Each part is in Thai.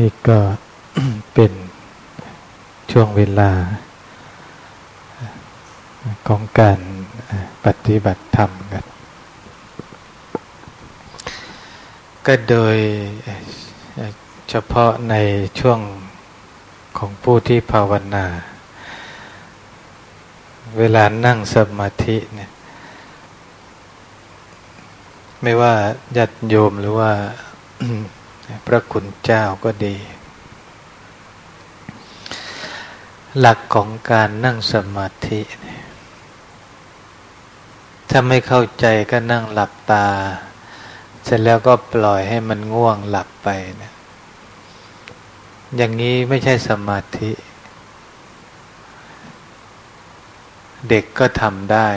นี่ก็เป็นช่วงเวลาของการปฏิบัติธรรมกันก็โดยเฉพาะในช่วงของผู้ที่ภาวนา เวลานั่งสมาธิเนี่ยไม่ว่าญาติโยมหรือว่า พระคุณเจ้าก็ดี หลักของการนั่งสมาธิถ้าไม่เข้าใจก็นั่งหลับตา เสร็จแล้วก็ปล่อยให้มันง่วงหลับไปนะอย่างนี้ไม่ใช่สมาธิ เด็กก็ทำได้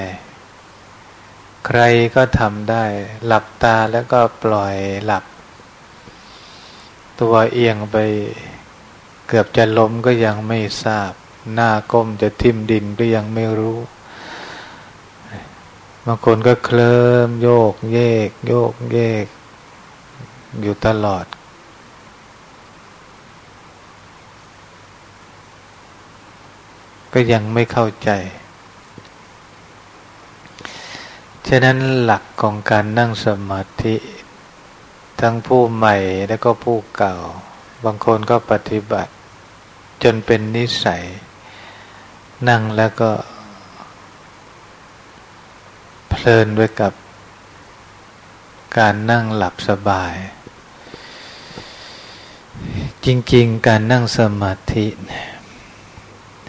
ใครก็ทำได้ หลับตาแล้วก็ปล่อยหลับ ตัวเอียงไปเกือบจะล้มก็ยังไม่ทราบ หน้าก้มจะทิ่มดินก็ยังไม่รู้ บางคนก็เคลิ้มโยกเยก โยกเยก อยู่ตลอด ก็ยังไม่เข้าใจ ฉะนั้นหลักของการนั่งสมาธิ ทั้งผู้ใหม่และก็ผู้เก่า บางคนก็ปฏิบัติ จนเป็นนิสัย นั่งแล้วก็ เพลินไปกับการนั่งหลับสบาย จริง ๆ การนั่งสมาธิ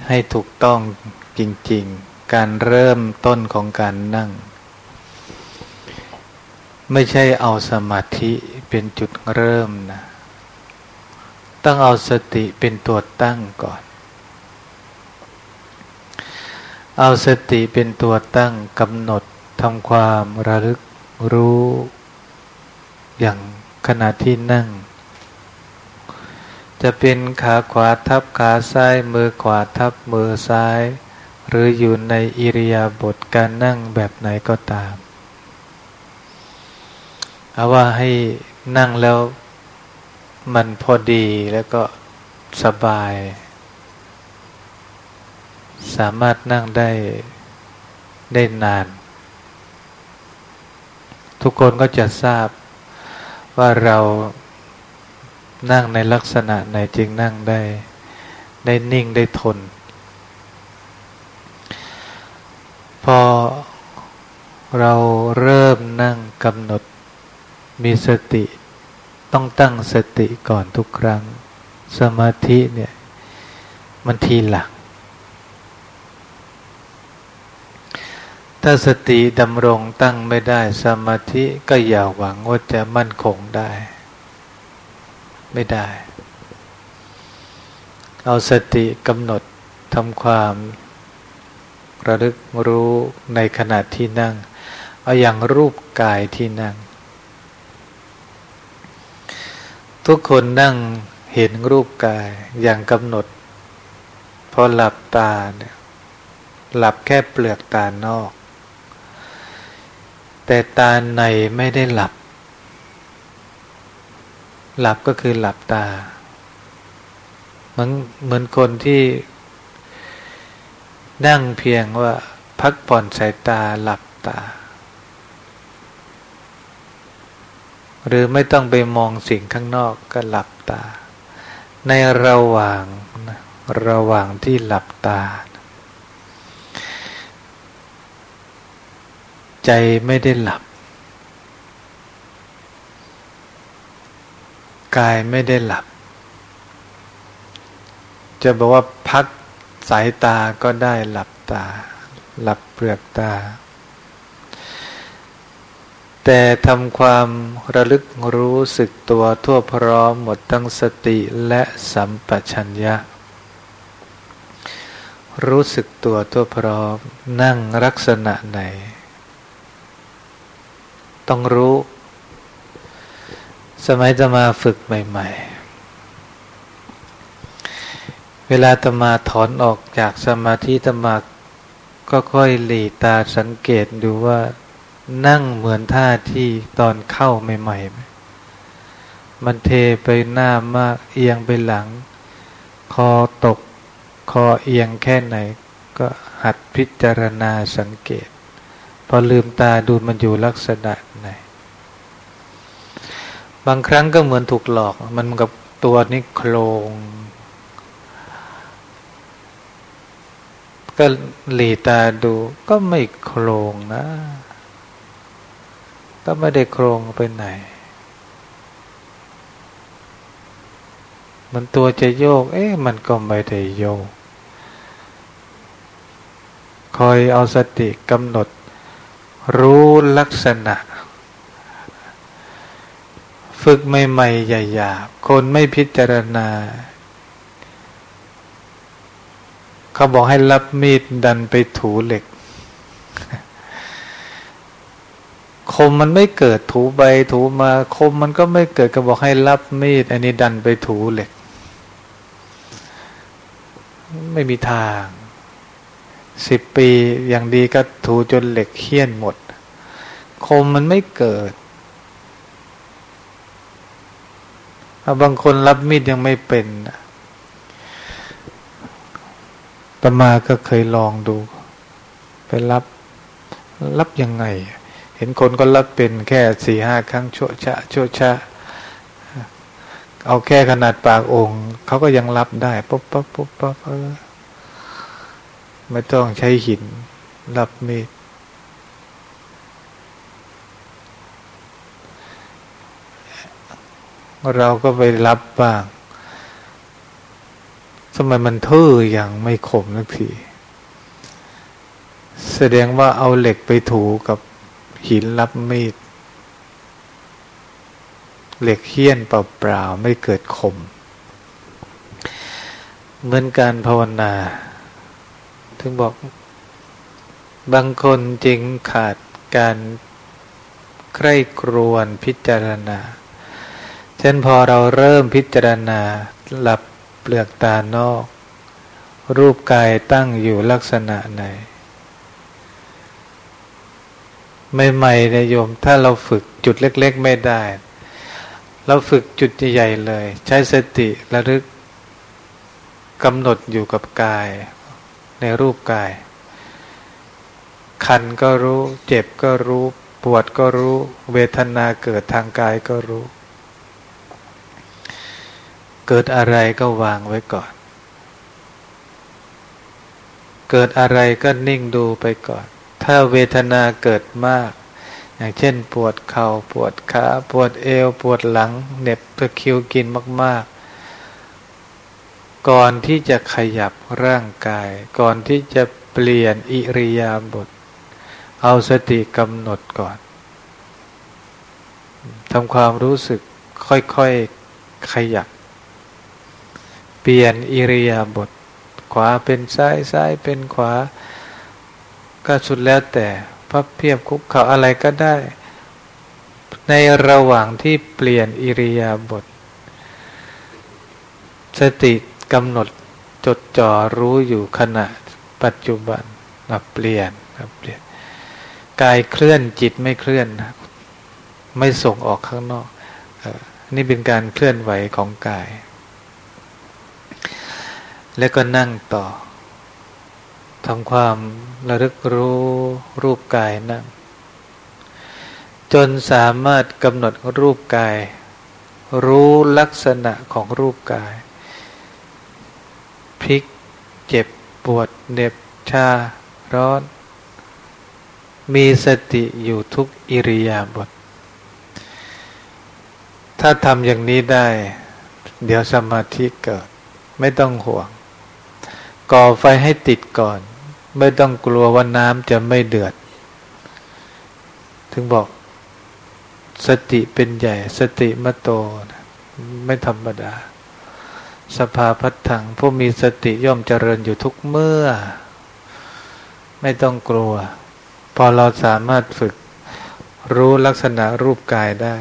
ให้ถูกต้องจริง ๆ การเริ่มต้นของการนั่ง ไม่ใช่เอาสมาธิเป็นจุดเริ่มนะ ต้องเอาสติเป็นตัวตั้งก่อน เอาสติเป็นตัวตั้งกำหนดทำความระลึกรู้ อย่างขณะที่นั่ง จะเป็นขาขวาทับขาซ้าย มือขวาทับมือซ้าย หรืออยู่ในอิริยาบถการนั่งแบบไหนก็ตามเอาว่าให้ นั่งแล้วมันพอดีแล้วก็สบาย สามารถนั่งได้ได้นาน ทุกคนก็จะทราบว่าเรานั่งในลักษณะไหนจึงนั่งได้ ได้นิ่งได้ทน พอเราเริ่มนั่งกำหนด มีสติต้องตั้งสติก่อนทุกครั้ง สมาธิเนี่ยมันทีหลัง ถ้าสติดำรงตั้งไม่ได้สมาธิก็อย่าหวังว่าจะมั่นคงได้ ไม่ได้ เอาสติกำหนดทำความระลึกรู้ในขณะที่นั่ง เอาอย่างรูปกายที่นั่ง ทุกคนนั่งเห็นรูปกายอย่างกำหนด พอหลับตาเนี่ยหลับแค่เปลือกตานอก แต่ตาในไม่ได้หลับ หลับก็คือหลับตา เหมือนเหมือนคนที่ นั่งเพียงว่าพักผ่อนสายตาหลับตา หรือไม่ต้องไปมองสิ่งข้างนอกก็หลับตา ในระหว่างระหว่างที่หลับตา ใจไม่ได้หลับ กายไม่ได้หลับ จะบอกว่าพักสายตาก็ได้หลับตา หลับเปลือกตา แต่ทำความระลึกรู้สึกตัวทั่วพร้อมหมดทั้งสติและสัมปชัญญะ รู้สึกตัวทั่วพร้อมนั่งลักษณะไหน ต้องรู้ สมัยจะมาฝึกใหม่ ๆ เวลาตมาถอนออกจากสมาธิตมาก็ค่อยหลีตาสังเกตดูว่า นั่งเหมือนท่าที่ตอนเข้าใหม่ๆ มันเทไปหน้ามากเอียงไปหลัง คอตกคอเอียงแค่ไหน ก็หัดพิจารณาสังเกต พอลืมตาดูมันอยู่ลักษณะไหน บางครั้งก็เหมือนถูกหลอก มันกับตัวนี้โครงก็หลีตาดูก็ไม่โครงนะ ก็ไม่ได้โครงไปไหน มันตัวจะโยก เอ๊ะ มันก็ไม่ได้โยก คอยเอาสติกำหนด รู้ลักษณะ ฝึกใหม่ๆหยาบๆคนไม่พิจารณา เขาบอกให้รับมีดดันไปถูเหล็ก คมมันไม่เกิดถูใบถูมาคมมันก็ไม่เกิดก็บอกให้รับมีด อันนี้ดันไปถูเหล็ก ไม่มีทางสิบปีอย่างดีก็ถูจนเหล็กเคี้ยนหมด คมมันไม่เกิดบางคนรับมีดยังไม่เป็นตมาก็เคยลองดู ไปรับ รับยังไง เห็นคนก็รับเป็นแค่สี่ห้าครั้งชั่วชะชั่วชะ เอาแค่ขนาดปากองค์เขาก็ยังรับได้ปุ๊บปั๊บปุ๊บปั๊บไม่ต้องใช้หินรับมีดเราก็ไปรับบ้างทำไมมันทื่ออย่างไม่คมนักที แสดงว่าเอาเหล็กไปถูกับ หินรับมีด เหล็กเฮี้ยนเปล่าๆไม่เกิดคม เหมือนการภาวนา ถึงบอก บางคนจริงขาดการใคร่ครวญพิจารณาเช่นพอเราเริ่มพิจารณาหลับเปลือกตานอก รูปกายตั้งอยู่ลักษณะไหน ใหม่ๆนะโยม ถ้าเราฝึกจุดเล็ก ๆ ไม่ได้ เราฝึกจุดใหญ่ๆเลย ใช้สติระลึกกำหนดอยู่กับกาย ในรูปกาย คันก็รู้ เจ็บก็รู้ ปวดก็รู้ เวทนาเกิดทางกายก็รู้ เกิดอะไรก็วางไว้ก่อน เกิดอะไรก็นิ่งดูไปก่อน ถ้าเวทนาเกิดมาก อย่างเช่นปวดเขา่าปวดขาปวดเอว ปวดหลังเหน็บตะคิวกินมาก ๆ ก่อนที่จะขยับร่างกาย ก่อนที่จะเปลี่ยนอิริยาบถเอาสติกำหนดก่อนทำความรู้สึกค่อยๆขยับ เปลี่ยนอิริยาบถขวาเป็นซ้ายซ้ายเป็นขวา ก็สุดแล้วแต่พับเพียบคุกเข่าอะไรก็ได้ ในระหว่างที่เปลี่ยนอิริยาบถสติกำหนดจดจ่อรู้อยู่ขณะปัจจุบันนับเปลี่ยนนับเปลี่ยนกายเคลื่อนจิตไม่เคลื่อนนะไม่ส่งออกข้างนอกนี่เป็นการเคลื่อนไหวของกาย แล้วก็นั่งต่อ ทำความระลึกรู้รูปกายนั่งจนสามารถกำหนดรูปกาย รู้ลักษณะของรูปกายพลิกเจ็บปวดเหน็บชาร้อน มีสติอยู่ทุกอิริยาบถถ้าทำอย่างนี้ได้ เดี๋ยวสมาธิเกิด ไม่ต้องห่วง ก่อไฟให้ติดก่อน ไม่ต้องกลัวว่าน้ำจะไม่เดือด ถึงบอกสติเป็นใหญ่ สติมโตนะไม่ธรรมดา สภาพัฒถังผู้มีสติย่อมเจริญอยู่ทุกเมื่อ ไม่ต้องกลัว พอเราสามารถฝึกรู้ลักษณะรูปกายได้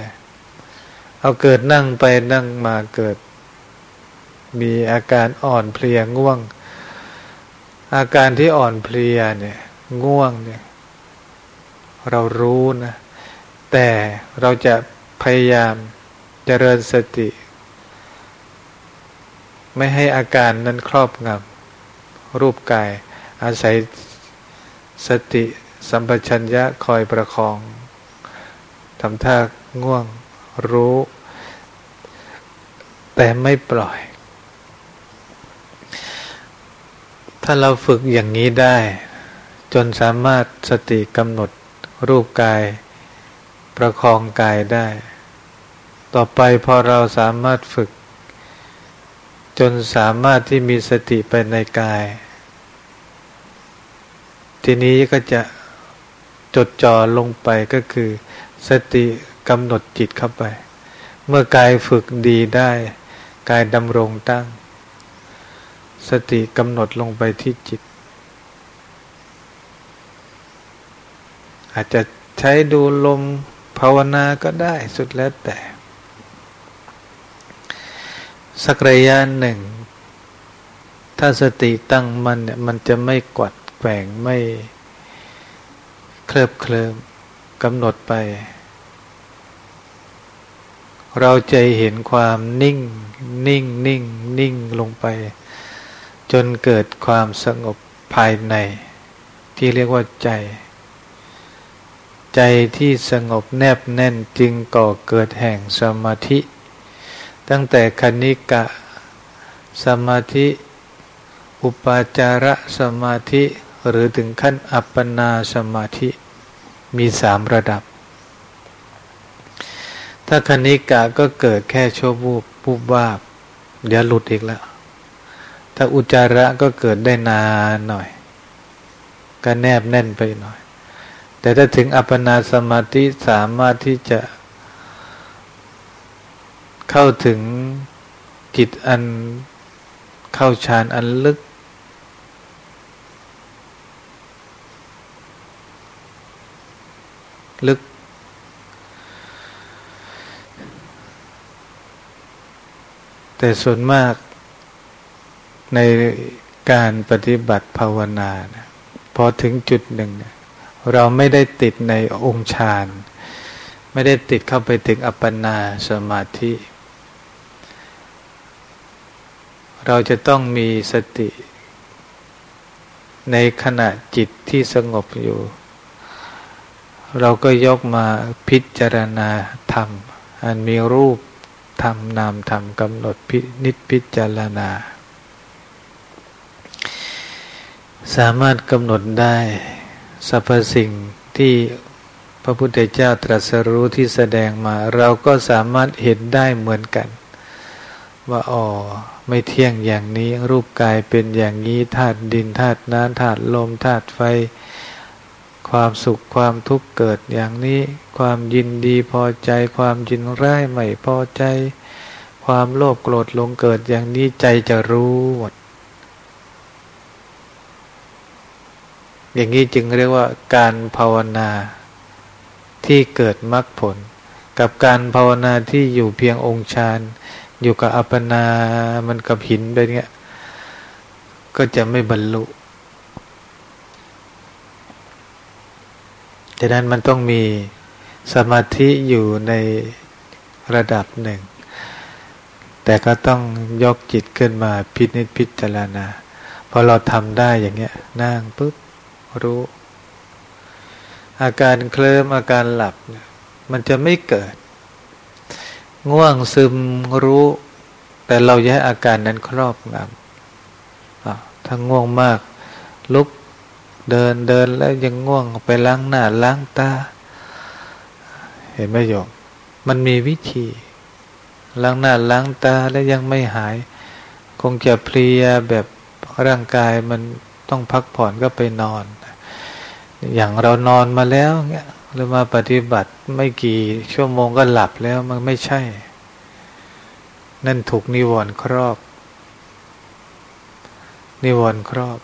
เอาเกิดนั่งไปนั่งมาเกิด มีอาการอ่อนเพลียง่วง อาการที่อ่อนเพลียเนี่ย ง่วงเนี่ย เรารู้นะ แต่เราจะพยายามเจริญสติ ไม่ให้อาการนั้นครอบงำรูปกาย อาศัยสติสัมปชัญญะคอยประคองทำท่าง่วงรู้ แต่ไม่ปล่อย ถ้าเราฝึกอย่างนี้ได้ จนสามารถสติกำหนดรูปกาย ประคองกายได้ ต่อไปพอเราสามารถฝึก จนสามารถที่มีสติไปในกาย ทีนี้ก็จะจดจ่อลงไปก็คือ สติกำหนดจิตเข้าไป เมื่อกายฝึกดีได้ กายดำรงตั้ง สติกำหนดลงไปที่จิต อาจจะใช้ดูลมภาวนาก็ได้สุดแล้วแต่ สักระยะหนึ่ง ถ้าสติตั้งมันเนี่ยมันจะไม่กวัดแกว่งไม่เคลิบเคลิมกำหนดไป เราจะเห็นความนิ่ง นิ่งนิ่ง นิ่งลงไป จนเกิดความสงบภายใน ที่เรียกว่าใจ ใจที่สงบแนบแน่นจึงก่อเกิดแห่งสมาธิ ตั้งแต่คณิกะ สมาธิ อุปาจารสมาธิหรือถึงขั้นอัปปนาสมาธิมีสามระดับ ถ้าคณิกะก็เกิดแค่ชั่ววูบปูบวาบ เดี๋ยวหลุดอีกแล้ว ถ้าอุจาระก็เกิดได้นานหน่อย ก็แนบแน่นไปหน่อย แต่ถ้าถึงอัปปนาสมาธิสามารถที่จะ เข้าถึงกิจอันเข้าฌานอันลึก ลึก แต่ส่วนมาก ในการปฏิบัติภาวนานะพอถึงจุดหนึ่งเราไม่ได้ติดในองค์ฌานไม่ได้ติดเข้าไปถึงอัปปนาสมาธิ เราจะต้องมีสติ ในขณะจิตที่สงบอยู่ เราก็ยกมาพิจารณาธรรม อันมีรูปธรรมนามธรรมกำหนดพินิจพิจารณา สามารถกำหนดได้สรรพสิ่งที่พระพุทธเจ้าตรัสรู้ที่แสดงมา เราก็สามารถเห็นได้เหมือนกัน ว่าอ๋อไม่เที่ยงอย่างนี้รูปกายเป็นอย่างนี้ธาตุดินธาตุน้ำธาตุลมธาตุไฟ ความสุขความทุกข์เกิดอย่างนี้ ความยินดีพอใจ ความยินร้ายไม่พอใจ ความโลภโกรธลงเกิดอย่างนี้ใจจะรู้หมด อย่างนี้จึงเรียกว่าการภาวนาที่เกิดมรรคผล กับการภาวนาที่อยู่เพียงองค์ฌานอยู่กับอัปปนามันกับหินไปเงี้ยก็จะไม่บรรลุฉะนั้นมันต้องมีสมาธิอยู่ในระดับหนึ่ง แต่ก็ต้องยกจิตขึ้นมาพิจิตพิจารณาพอเราทำได้อย่างเงี้ยนั่งปุ๊บ รู้ อาการเคลิ้มอาการหลับ มันจะไม่เกิด ง่วงซึมรู้ แต่เราแยกอาการนั้นครอบงำถ้าง่วงมาก ลุกเดินเดินแล้วยังง่วงไปล้างหน้าล้างตา เห็นไหมโยมมันมีวิธีล้างหน้าล้างตาแล้วยังไม่หาย คงจะเพลียแบบร่างกายมันต้องพักผ่อนก็ไปนอน อย่างเรานอนมาแล้วเงี้ยหรือมาปฏิบัติไม่กี่ชั่วโมงก็หลับแล้วมันไม่ใช่ นั่นถูกนิวรณ์ครอบ นิวรณ์ครอบ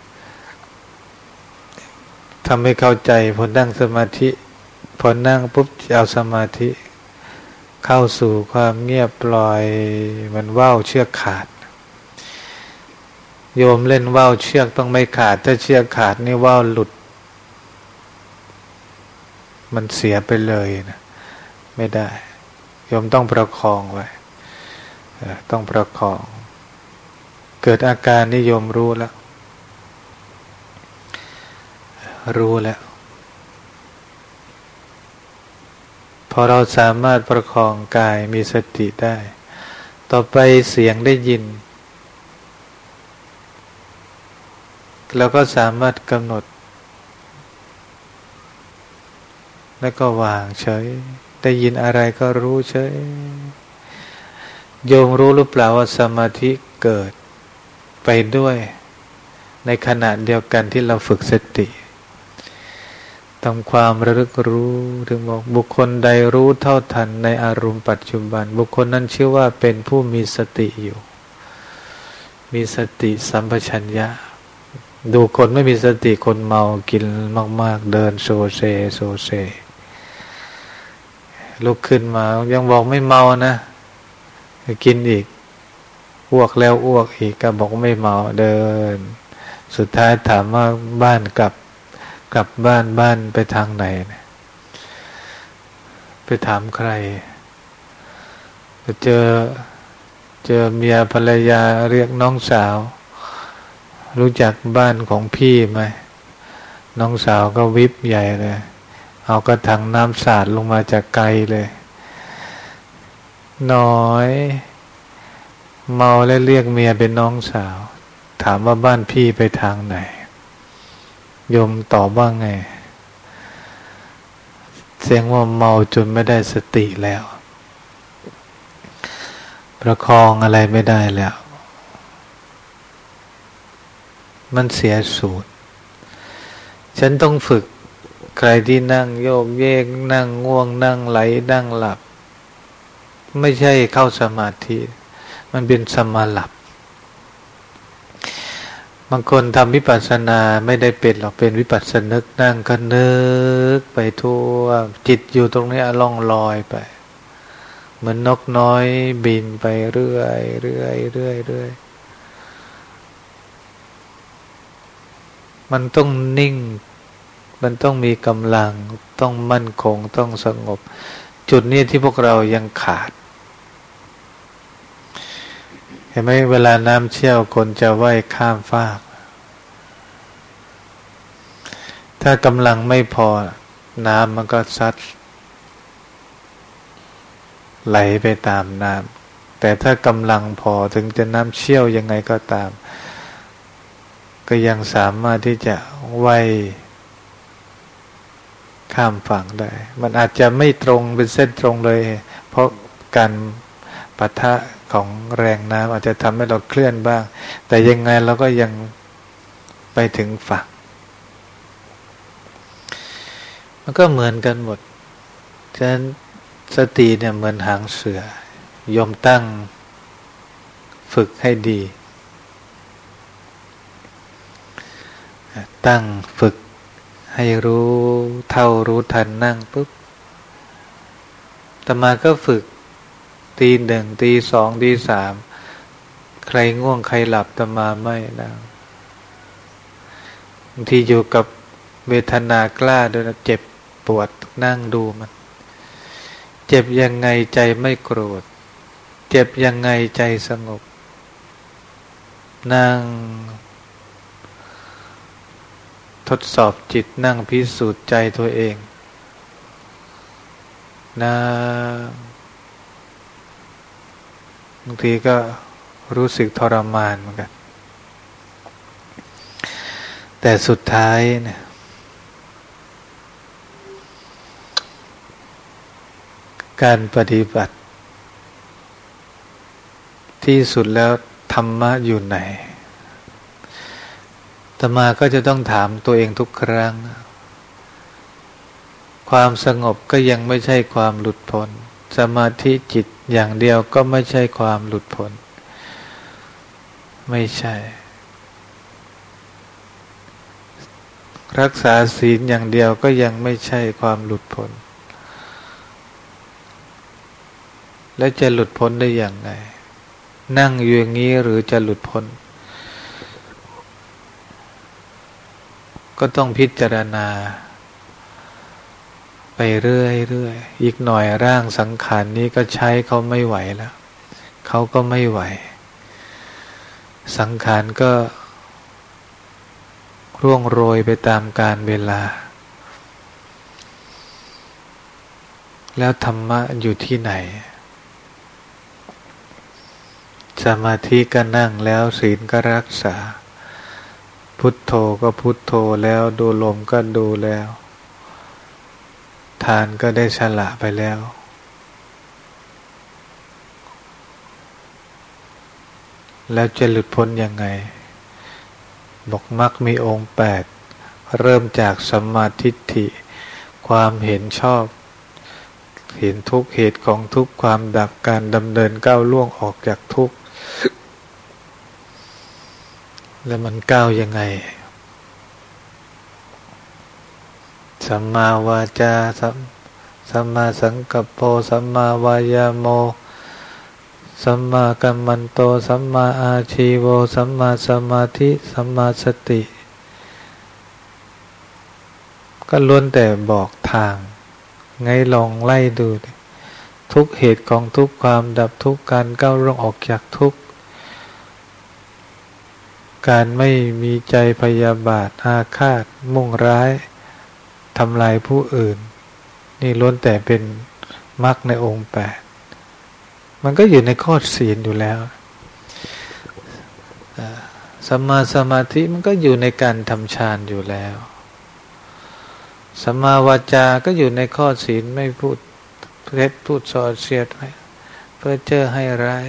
ทำให้เข้าใจพอนั่งสมาธิพอนั่งปุ๊บเอาสมาธิ เข้าสู่ความเงียบปล่อยมันว่าวเชือกขาด โยมเล่นว่าวเชือกต้องไม่ขาด ถ้าเชือกขาดนี่ว่าวหลุด มันเสียไปเลยนะไม่ได้โยมต้องประคองไว้ต้องประคอง เกิดอาการนิยมรู้แล้ว รู้แล้ว พอเราสามารถประคองกายมีสติได้ ต่อไปเสียงได้ยินเราก็สามารถกำหนด แล้วก็วางเฉย ได้ยินอะไรก็รู้เฉย โยมรู้หรือเปล่าว่าสมาธิเกิดไปด้วย ในขณะเดียวกันที่เราฝึกสติทำความระลึกรู้ถึงบอกบุคคลใดรู้เท่าทันในอารมณ์ปัจจุบัน บุคคลนั้นชื่อว่าเป็นผู้มีสติอยู่ มีสติสัมปชัญญะ ดูคนไม่มีสติคนเมากินมาก ๆ เดินโซเซโซเซ ลุกขึ้นมา ยังบอกไม่เมานะกินอีกอ้วกแล้วอ้วกอีกก็บอกไม่เมาเดิน สุดท้ายถามว่าบ้านกลับ กลับบ้านบ้านไปทางไหนไปถามใครไปเจอเจอเมียภรรยาเรียกน้องสาว รู้จักบ้านของพี่ไหมน้องสาวก็วิบใหญ่เลย เอากระถังน้ำสาดลงมาจากไกลเลย น้อย เมาและเรียกเมียเป็นน้องสาว ถามว่าบ้านพี่ไปทางไหน ยมตอบว่าไง เสียงว่าเมาจนไม่ได้สติแล้ว ประคองอะไรไม่ได้แล้ว มันเสียสูตร ฉันต้องฝึก ใครที่นั่งโยกเยกนั่งง่วงนั่งไหลนั่งหลับ ไม่ใช่เข้าสมาธิ มันเป็นสมาหลับบางคนทำวิปัสสนาไม่ได้เป็นหรอกเป็นวิปัสสนึกนั่งก็นึกไปทั่ว จิตอยู่ตรงนี้ล่องลอยไป เหมือนนกน้อยบินไปเรื่อยเรื่อยเรื่อยเรื่อยมันต้องนิ่ง มันต้องมีกำลังต้องมั่นคงต้องสงบ จุดนี้ที่พวกเรายังขาด เห็นไหมเวลาน้ำเชี่ยวคนจะว่ายข้ามฟาก ถ้ากำลังไม่พอน้ำมันก็ซัด ไหลไปตามน้ำแต่ถ้ากำลังพอถึงจะน้ำเชี่ยวยังไงก็ตาม ก็ยังสามารถที่จะว่าย ข้ามฝั่งได้ มันอาจจะไม่ตรงเป็นเส้นตรงเลย เพราะการปะทะของแรงน้ำอาจจะทำให้เราเคลื่อนบ้าง แต่ยังไงเราก็ยังไปถึงฝั่ง มันก็เหมือนกันหมด ฉะนั้นสติเนี่ยเหมือนหางเสือยมตั้งฝึกให้ดี ตั้งฝึก ให้รู้เท่ารู้ทันนั่งปุ๊บตมาก็ฝึก ตีหนึ่งตีสองตีสามใครง่วงใครหลับตมาไม่นั่งบางทีอยู่กับเวทนากล้าด้วยนะเจ็บปวดนั่งดูมัน เจ็บยังไงใจไม่โกรธ เจ็บยังไงใจสงบ นั่ง ทดสอบจิตนั่งพิสูจน์ใจตัวเองนะบางทีก็รู้สึกทรมานเหมือนกัน แต่สุดท้ายเนี่ยการปฏิบัติ ที่สุดแล้วธรรมะอยู่ไหน ตมาก็จะต้องถามตัวเองทุกครั้ง ความสงบก็ยังไม่ใช่ความหลุดพ้น สมาธิจิตอย่างเดียวก็ไม่ใช่ความหลุดพ้น ไม่ใช่ รักษาศีลอย่างเดียวก็ยังไม่ใช่ความหลุดพ้น และจะหลุดพ้นได้อย่างไร นั่งอยู่อย่างนี้หรือจะหลุดพ้น ก็ต้องพิจารณา ไปเรื่อยเรื่อยอีกหน่อยร่างสังขารนี้ก็ใช้เขาไม่ไหวแล้วเขาก็ไม่ไหว สังขารก็ร่วงโรยไปตามกาลเวลา แล้วธรรมะอยู่ที่ไหน สมาธิก็นั่งแล้วศีลก็รักษา พุทโธก็พุทโธแล้วดูลมก็ดูแล้ว ทานก็ได้ฉละไปแล้ว แล้วจะหลุดพ้นยังไง บอกมักมีองค์แปดเริ่มจากสมาธิฐิ ความเห็นชอบ เห็นทุกเหตุของทุกความดับการดำเนินก้าวล่วงออกจากทุก แล้วมันก้าวยังไง สัมมาวาจาสัมมาสังกัปโปสัมมาวายาโม สัมมากัมมันโต สัมมาอาชีโว สัมมาสมาธิ สัมมาสติ ก็ล้วนแต่บอกทาง ไงลองไล่ดู ทุกเหตุของทุกความดับทุกการก้าวล่วงออกจากทุก การไม่มีใจพยาบาทอาฆาต มุ่งร้ายทำลายผู้อื่น นี่ล้วนแต่เป็นมรรคในองค์แปดมันก็อยู่ในข้อศีลอยู่แล้วสัมมาสมาธิมันก็อยู่ในการทำฌานอยู่แล้วสัมมาวาจาก็อยู่ในข้อศีลไม่พูดเท็จพูดสอดเสียดไเพื่อเจอให้ร้าย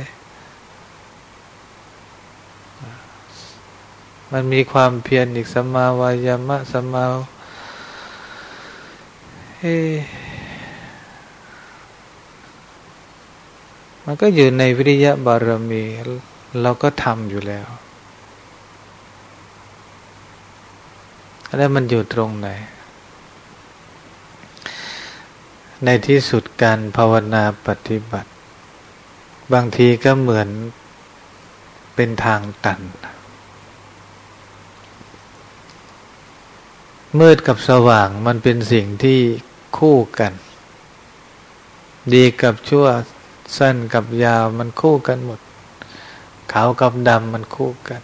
มันมีความเพียรอีกสมาวายามะสมาเฮ้มันก็อยู่ในวิริยะบารมี เราก็ทำอยู่แล้ว แล้วมันอยู่ตรงไหน ในที่สุดการภาวนาปฏิบัติ บางทีก็เหมือนเป็นทางตัน มืดกับสว่างมันเป็นสิ่งที่คู่กัน ดีกับชั่วสั้นกับยาวมันคู่กันหมด ขาวกับดำมันคู่กัน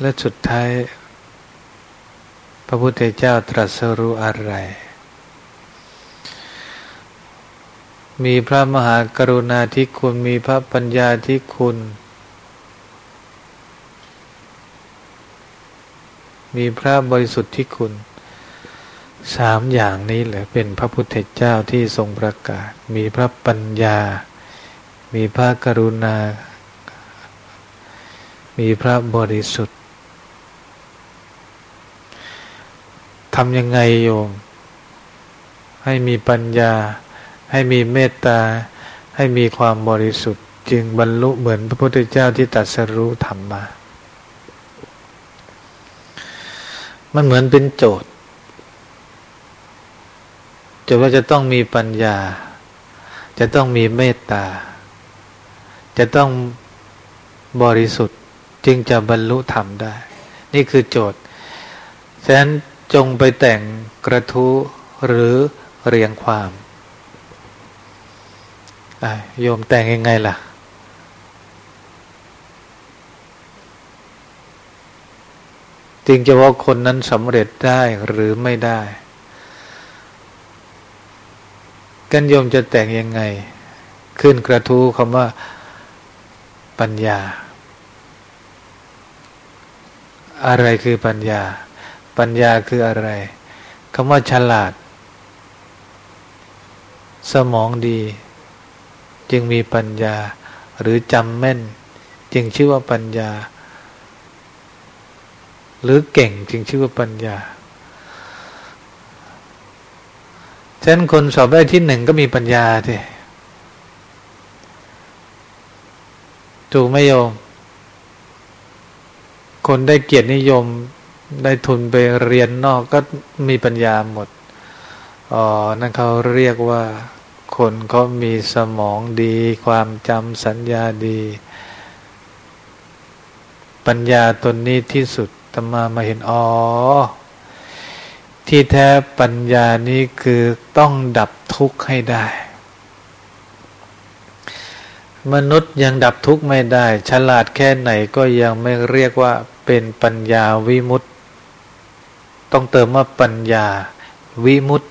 และสุดท้าย พระพุทธเจ้าตรัสรู้อะไร มีพระมหากรุณาธิคุณมีพระปัญญาธิคุณ มีพระบริสุทธิ์ที่คุณสามอย่างนี้แหละเป็นพระพุทธเจ้าที่ทรงประกาศ มีพระปัญญา มีพระกรุณา มีพระบริสุทธิ์ทำยังไงโยม ให้มีปัญญา ให้มีเมตตา ให้มีความบริสุทธิ์ จึงบรรลุเหมือนพระพุทธเจ้าที่ตัดสรู้ธรรมมา มันเหมือนเป็นโจทย์จะว่าจะต้องมีปัญญา จะต้องมีเมตตา จะต้องบริสุทธิ์จึงจะบรรลุธรรมได้ นี่คือโจทย์ฉะนั้นจงไปแต่งกระทู้หรือเรียงความโยมแต่งยังไงล่ะ จึงจะว่าคนนั้นสำเร็จได้หรือไม่ได้ กันยมจะแต่งยังไง ขึ้นกระทู้คำว่า ปัญญา อะไรคือปัญญา ปัญญาคืออะไรคำว่าฉลาด สมองดี จึงมีปัญญา หรือจำแม่น จึงชื่อว่าปัญญา หรือเก่งจึงชื่อว่าปัญญาฉะนั้นคนสอบได้ที่หนึ่งก็มีปัญญาทีถูกไหมโยม คนได้เกียรตินิยมได้ทุนไปเรียนนอกก็มีปัญญาหมด อ๋อ นั่นเขาเรียกว่า คนเขามีสมองดี ความจำสัญญาดี ปัญญาตนนี้ที่สุด มามาเห็นอ๋อที่แท้ปัญญานี้คือต้องดับทุกข์ให้ได้ มนุษย์ยังดับทุกข์ไม่ได้ ฉลาดแค่ไหนก็ยังไม่เรียกว่าเป็นปัญญาวิมุตตต้องเติมว่าปัญญาวิมุตติ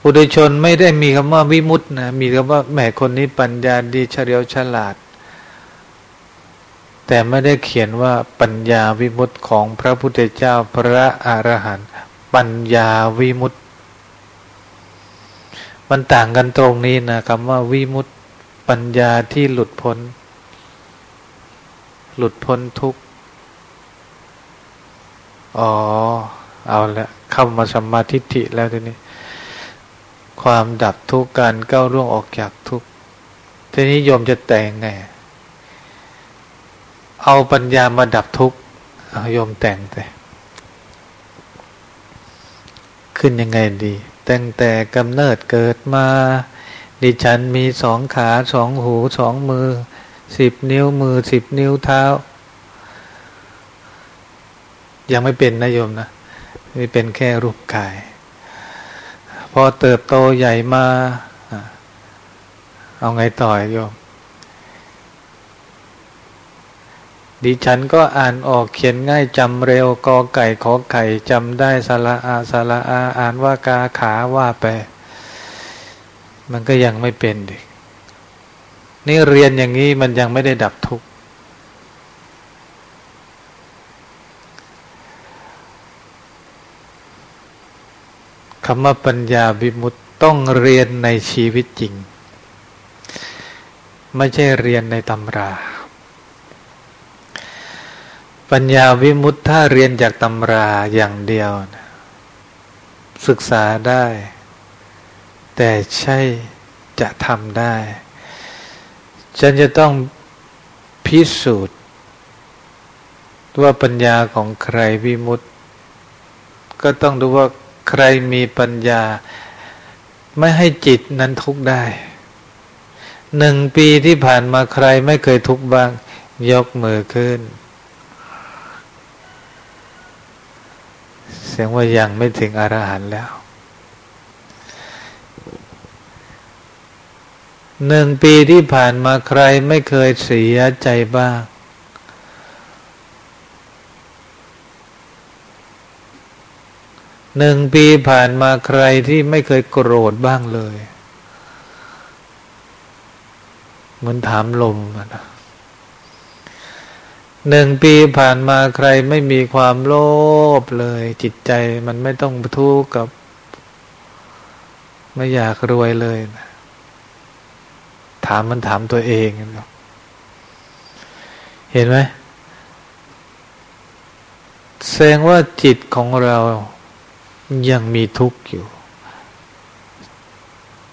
ปุถุชนไม่ได้มีคำว่าวิมุตตินะมีคำว่าแหมคนนี้ปัญญาดีเฉลียวฉลาด แต่ไม่ได้เขียนว่าปัญญาวิมุตติของพระพุทธเจ้าพระอรหันต์ปัญญาวิมุตติ มันต่างกันตรงนี้นะคำว่าวิมุตติปัญญาที่หลุดพ้น หลุดพ้นทุกข์อ๋อ เอาละเข้ามาสัมมาทิฏฐิแล้วทีนี้ ความดับทุกข์การก้าวล่วงออกจากทุกข์ทีนี้โยมจะแต่งไง เอาปัญญามาดับทุกข์โยมแต่งแต่ขึ้นยังไงดี ตั้งแต่กำเนิดเกิดมา ดิฉันมีสองขาสองหูสองมือ สิบนิ้วมือสิบนิ้วเท้า ยังไม่เป็นนะโยมนะนี่เป็นแค่รูปกาย พอเติบโตใหญ่มา เอาไงต่อโยม ดิฉันก็อ่านออกเขียนง่ายจำเร็วกอไก่ขอไข่จำได้สระอาสระอาอ่านว่ากาขาว่าไป มันก็ยังไม่เป็นดินี่เรียนอย่างนี้มันยังไม่ได้ดับทุกข์คำว่าปัญญาวิมุตต้องเรียนในชีวิตจริง ไม่ใช่เรียนในตำรา ปัญญาวิมุตถ้าเรียนจากตำราอย่างเดียวนะศึกษาได้ แต่ใช่จะทำได้ ฉันจะต้องพิสูจน์ ว่าปัญญาของใครวิมุตก็ต้องดูว่าใครมีปัญญา ไม่ให้จิตนั้นทุกข์ได้หนึ่งปีที่ผ่านมาใครไม่เคยทุกข์บ้าง ยกมือขึ้น เสียงว่ายังไม่ถึงอรหันต์แล้วหนึ่งปีที่ผ่านมาใครไม่เคยเสียใจบ้าง หนึ่งปีผ่านมาใครที่ไม่เคยโกรธบ้างเลย เหมือนถามลมนะ หนึ่งปีผ่านมาใครไม่มีความโลภเลย จิตใจมันไม่ต้องทุกข์กับ ไม่อยากรวยเลยนะถามมันถามตัวเอง เห็นไหมแสดงว่าจิตของเรายังมีทุกข์อยู่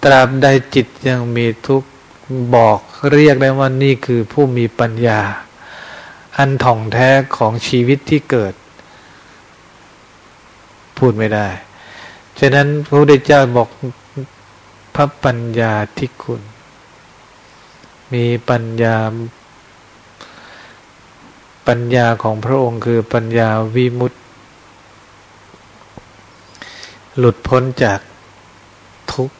ตราบใดจิตยังมีทุกข์บอกเรียกได้ว่านี่คือผู้มีปัญญา อันถ่องแท้ของชีวิตที่เกิด พูดไม่ได้ ฉะนั้นพระพุทธเจ้าบอกพระปัญญาที่คุณ มีปัญญา ปัญญาของพระองค์คือปัญญาวิมุตตหลุดพ้นจากทุกข์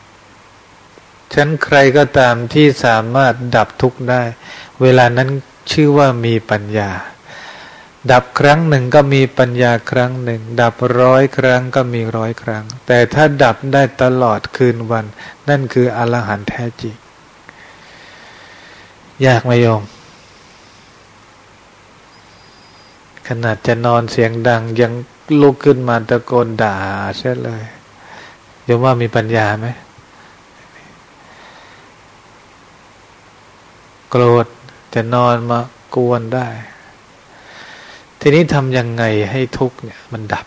ฉันใครก็ตามที่สามารถดับทุกข์ได้ เวลานั้น ชื่อว่ามีปัญญา ดับครั้งหนึ่งก็มีปัญญาครั้งหนึ่ง ดับร้อยครั้งก็มีร้อยครั้ง แต่ถ้าดับได้ตลอดคืนวัน นั่นคืออรหันต์แท้จริง ยากไหมโยมขนาดจะนอนเสียงดังยังลุกขึ้นมาตะโกนด่าเช่เลยโยมว่ามีปัญญาไหมโกรธ จะนอนมากวนได้ ทีนี้ทำยังไงให้ทุกเนี่ย มันดับ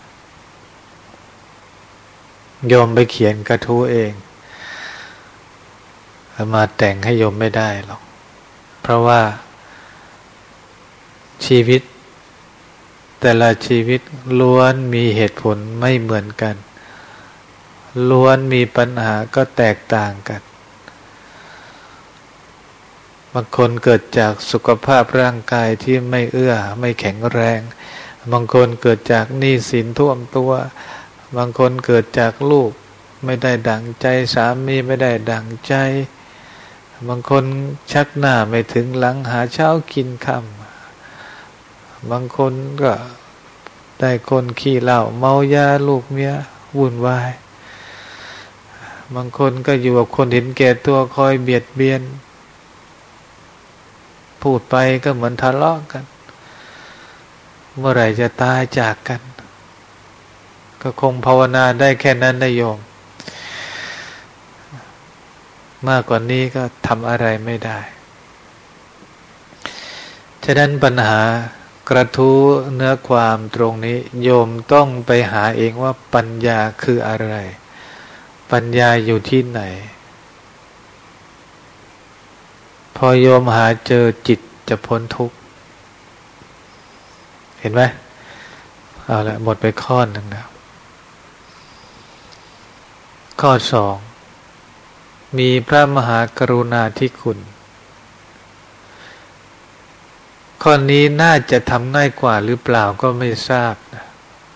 โยมไปเขียนกระทู้เองมาแต่งให้โยมไม่ได้หรอก เพราะว่าชีวิต แต่ละชีวิตล้วนมีเหตุผลไม่เหมือนกัน ล้วนมีปัญหาก็แตกต่างกัน บางคนเกิดจากสุขภาพร่างกายที่ไม่เอื้อไม่แข็งแรง บางคนเกิดจากหนี้สินท่วมตัว บางคนเกิดจากลูกไม่ได้ดังใจสามีไม่ได้ดังใจ บางคนชักหน้าไม่ถึงหลังหาเช้ากินค่ำบางคนก็ได้คนขี้เหล้าเมายาลูกเมียวุ่นวาย บางคนก็อยู่กับคนเห็นแก่ตัวคอยเบียดเบียน พูดไปก็เหมือนทะเลาะกัน เมื่อไหร่จะตายจากกัน ก็คงภาวนาได้แค่นั้นนะโยม มากกว่านี้ก็ทำอะไรไม่ได้ ฉะนั้นปัญหากระทู้เนื้อความตรงนี้ โยมต้องไปหาเองว่าปัญญาคืออะไร ปัญญาอยู่ที่ไหน พ อโยมหาเจอจิตจะพ้นทุกข์ เห็นไหมเอาละหมดไปข้อหนึ่งแล้ว ข้อสอง มีพระมหากรุณาธิคุณ ข้อนี้น่าจะทำง่ายกว่าหรือเปล่าก็ไม่ทราบนะ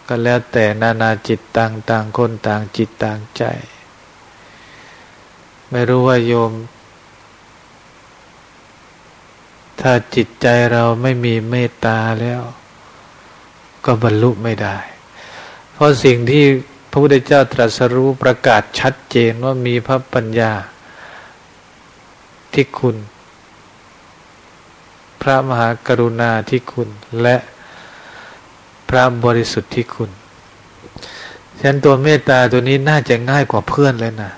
ก็แล้วแต่นานาจิตต่างต่างคนต่างจิตต่างใจ ไม่รู้ว่าโยม ถ้าจิตใจเราไม่มีเมตตาแล้ว ก็บรรลุไม่ได้ เพราะสิ่งที่พระพุทธเจ้าตรัสรู้ประกาศชัดเจนว่ามีพระปัญญาที่คุณ พระมหากรุณาที่คุณ และพระบริสุทธิ์ที่คุณฉะนั้นตัวเมตตาตัวนี้น่าจะง่ายกว่าเพื่อนเลยนะ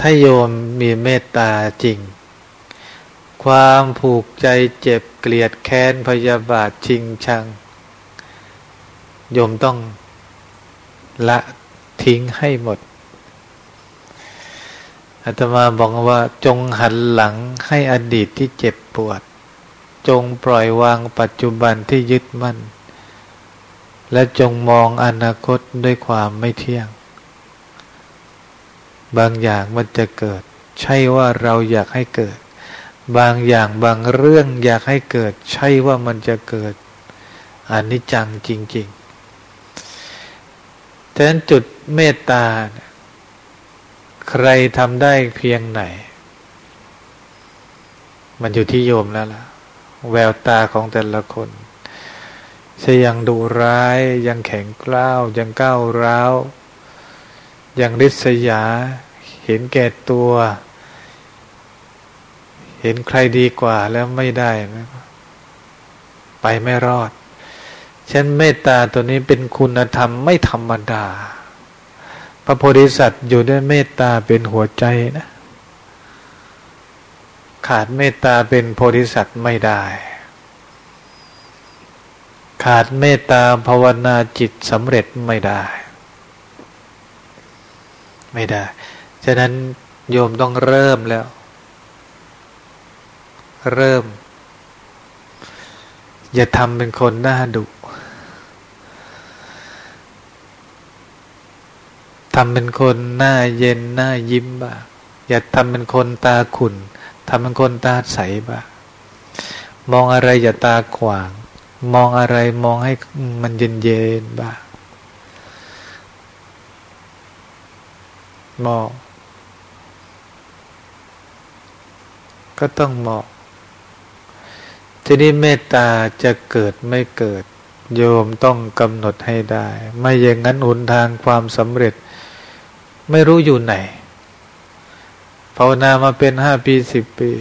ถ้าโยมมีเมตตาจริง ความผูกใจเจ็บเกลียดแค้นพยาบาทชิงชัง โยมต้องละทิ้งให้หมดอาตมาบอกว่าจงหันหลังให้อดีตที่เจ็บปวด จงปล่อยวางปัจจุบันที่ยึดมั่น และจงมองอนาคตด้วยความไม่เที่ยง บางอย่างมันจะเกิด ใช่ว่าเราอยากให้เกิด บางอย่างบางเรื่องอยากให้เกิด ใช่ว่ามันจะเกิดอันนี้จังจริงๆฉะนั้นจุดเมตตา ใครทำได้เพียงไหน มันอยู่ที่โยมแล้วล่ะ แววตาของแต่ละคนจะยังดุร้าย ยังแข็งกล้าว ยังก้าวร้าว ยังริษยา เห็นแก่ตัว เห็นใครดีกว่าแล้วไม่ได้ไปไม่รอดฉันเมตตาตัวนี้เป็นคุณธรรมไม่ธรรมดา พระโพธิสัตว์อยู่ด้วยเมตตาเป็นหัวใจนะ ขาดเมตตาเป็นโพธิสัตว์ไม่ได้ ขาดเมตตาภาวนาจิตสำเร็จไม่ได้ ไม่ได้ ฉะนั้นโยมต้องเริ่มแล้ว เริ่ม อย่าทำเป็นคนหน้าดุทำเป็นคนหน้าเย็นหน้ายิ้มบ้าอย่าทำเป็นคนตาขุนทำเป็นคนตาใสบ้ามองอะไรอย่าตาขวาง มองอะไรมองให้มันเย็นเย็นบ้ามอง ก็ต้องมอง ทีนี้เมตตาจะเกิดไม่เกิด โยมต้องกำหนดให้ได้ ไม่อย่างนั้นหนทางความสำเร็จ ไม่รู้อยู่ไหนภาวนามาเป็นห้าปีสิบปี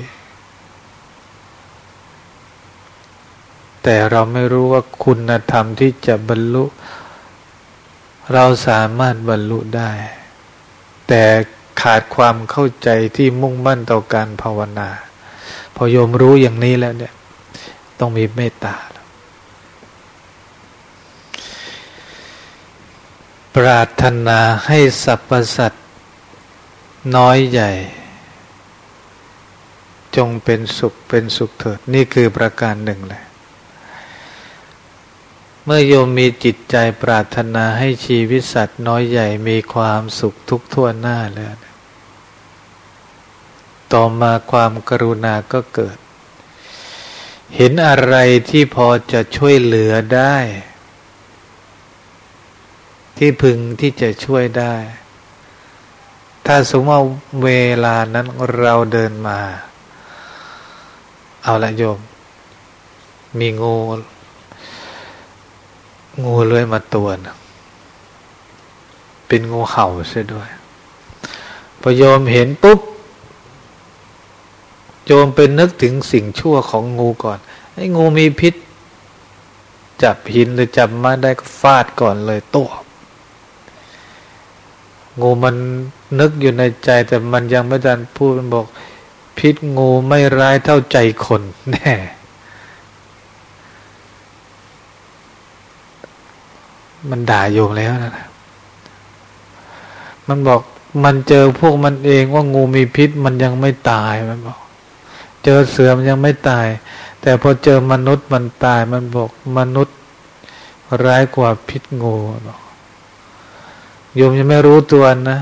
แต่เราไม่รู้ว่าคุณธรรมที่จะบรรลุ เราสามารถบรรลุได้ แต่ขาดความเข้าใจที่มุ่งมั่นต่อการภาวนา พอโยมรู้อย่างนี้แล้วเนี่ย ต้องมีเมตตา ปรารถนาให้สรรพสัตว์น้อยใหญ่ จงเป็นสุขเป็นสุขเถิด นี่คือประการหนึ่งแหละเมื่อโยมมีจิตใจปรารถนาให้ชีวิตสัตว์น้อยใหญ่มีความสุขทุกทั่วหน้าแล้ว ต่อมาความกรุณาก็เกิด เห็นอะไรที่พอจะช่วยเหลือได้ ที่พึงที่จะช่วยได้ ถ้าสมมติเวลานั้นเราเดินมา เอาละโยม มีงู งูเลื้อยมาตัวนะเป็นงูเห่าเสียด้วยพอโยมเห็นปุ๊บ โยมเป็นนึกถึงสิ่งชั่วของงูก่อนไอ้งูมีพิษ จับหินหรือจับมาได้ก็ฟาดก่อนเลยตัวงูมันนึกอยู่ในใจ แต่มันยังไม่ดันพูดมันบอก พิษงูไม่ร้ายเท่าใจคนแน่มันด่าโยมแล้วนะ มันบอกมันเจอพวกมันเองว่างูมีพิษ มันยังไม่ตายมันบอก เจอเสือมันยังไม่ตาย แต่พอเจอมนุษย์มันตายมันบอกมนุษย์ร้ายกว่าพิษงูโยมยังไม่รู้ตัวนะ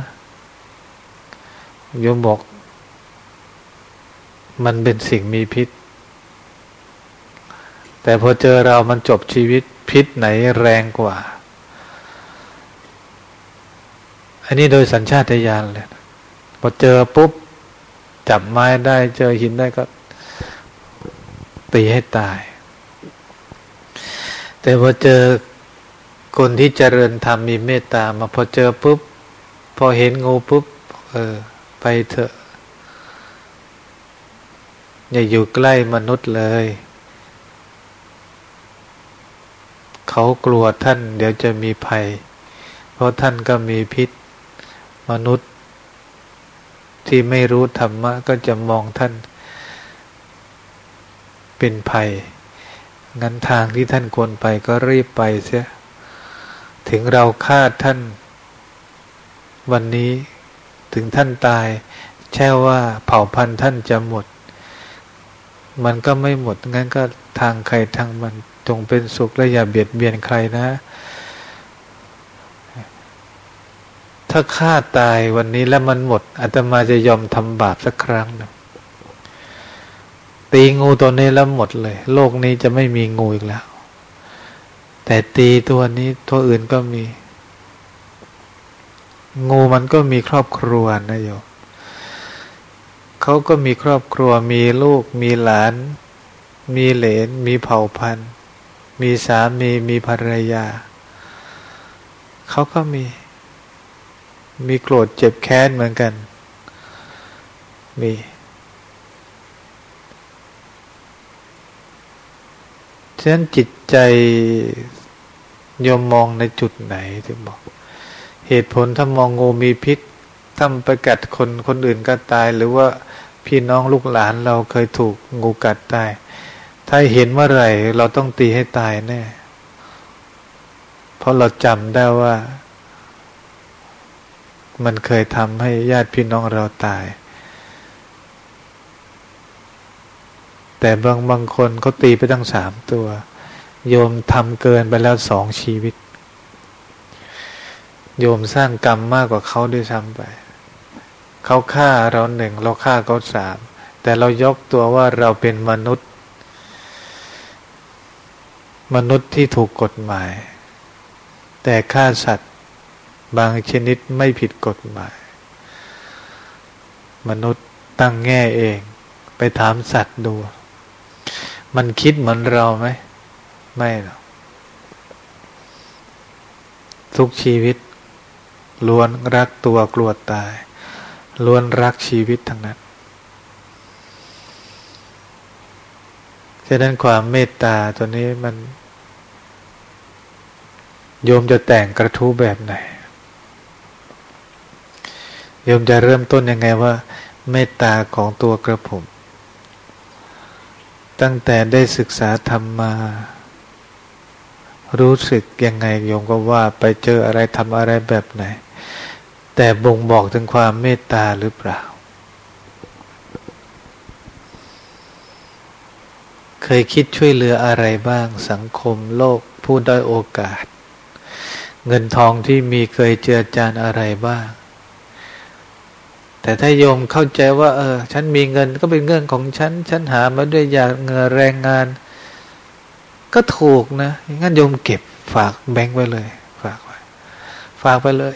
โยมบอก มันเป็นสิ่งมีพิษ แต่พอเจอเรามันจบชีวิตพิษไหนแรงกว่า อันนี้โดยสัญชาตญาณเลยพอเจอปุ๊บ จับไม้ได้เจอหินได้ก็ตีให้ตาย แต่พอเจอคนที่เจริญธรรมมีเมตตามาพอเจอปุ๊บ พอเห็นงูปุ๊บ เออ ไปเถอะ อย่าอยู่ใกล้มนุษย์เลย เขากลัวท่าน เดี๋ยวจะมีภัย เพราะท่านก็มีพิษ มนุษย์ ที่ไม่รู้ธรรมะก็จะมองท่านเป็นภัย งั้นทางที่ท่านควรไปก็รีบไปเสีย ถึงเราคาดท่าน วันนี้ถึงท่านตาย แช่ว่าเผ่าพันธุ์ท่านจะหมด มันก็ไม่หมด งั้นก็ทางใครทางมันจงเป็นสุขและอย่าเบียดเบียนใครนะ ถ้าฆ่าตายวันนี้แล้วมันหมดอาตมาจะยอมทำบาปสักครั้งหนึ่งตีงูตัวนี้แล้วหมดเลย โลกนี้จะไม่มีงูอีกแล้ว แต่ตีตัวนี้ตัวอื่นก็มี งูมันก็มีครอบครัวนะโยมเขาก็มีครอบครัวมีลูก มีหลาน มีเหลน มีเผ่าพันธุ์ มีสามี มีภรรยา เขาก็มี มีโกรธเจ็บแค้นเหมือนกัน มี ฉะนั้นจิตใจยมมองในจุดไหนที่บอก เหตุผลถ้ามองงูมีพิษทำไปกัดคนคนอื่นก็ตาย หรือว่าพี่น้องลูกหลานเราเคยถูกงูกัดตาย ถ้าเห็นเมื่อไหร่ เราต้องตีให้ตายแน่ เพราะเราจำได้ว่า มันเคยทำให้ญาติพี่น้องเราตาย แต่บางบางคนเขาตีไปตั้งสามตัว โยมทำเกินไปแล้วสองชีวิต โยมสร้างกรรมมากกว่าเขาด้วยซ้ำไป เขาฆ่าเราหนึ่งเราฆ่าเขาสามแต่เรายกตัวว่าเราเป็นมนุษย์ มนุษย์ที่ถูกกฎหมาย แต่ฆ่าสัตว์ บางชนิดไม่ผิดกฎหมาย มนุษย์ตั้งแง่เอง ไปถามสัตว์ดู มันคิดเหมือนเราไหม ไม่หรอกทุกชีวิต ล้วนรักตัวกลัวตาย ล้วนรักชีวิตทั้งนั้นฉะนั้นความเมตตาตัวนี้มัน โยมจะแต่งกระทู้แบบไหน ยมจะเริ่มต้นยังไงว่า เมตตาของตัวกระผม ตั้งแต่ได้ศึกษาธรรมมา รู้สึกยังไงโยมก็ว่าไปเจออะไรทำอะไรแบบไหน แต่บ่งบอกถึงความเมตตาหรือเปล่า เคยคิดช่วยเหลืออะไรบ้างสังคมโลกผู้ด้อยโอกาส เงินทองที่มีเคยเจือจานอะไรบ้าง แต่ถ้าโยมเข้าใจว่า เออ ฉันมีเงินก็เป็นเงินของฉัน ฉันหามาด้วยอยากเงินแรงงาน ก็ถูกนะงั้นโยมเก็บฝากแบงค์ไว้เลย ฝากไว้ ฝากไปเลย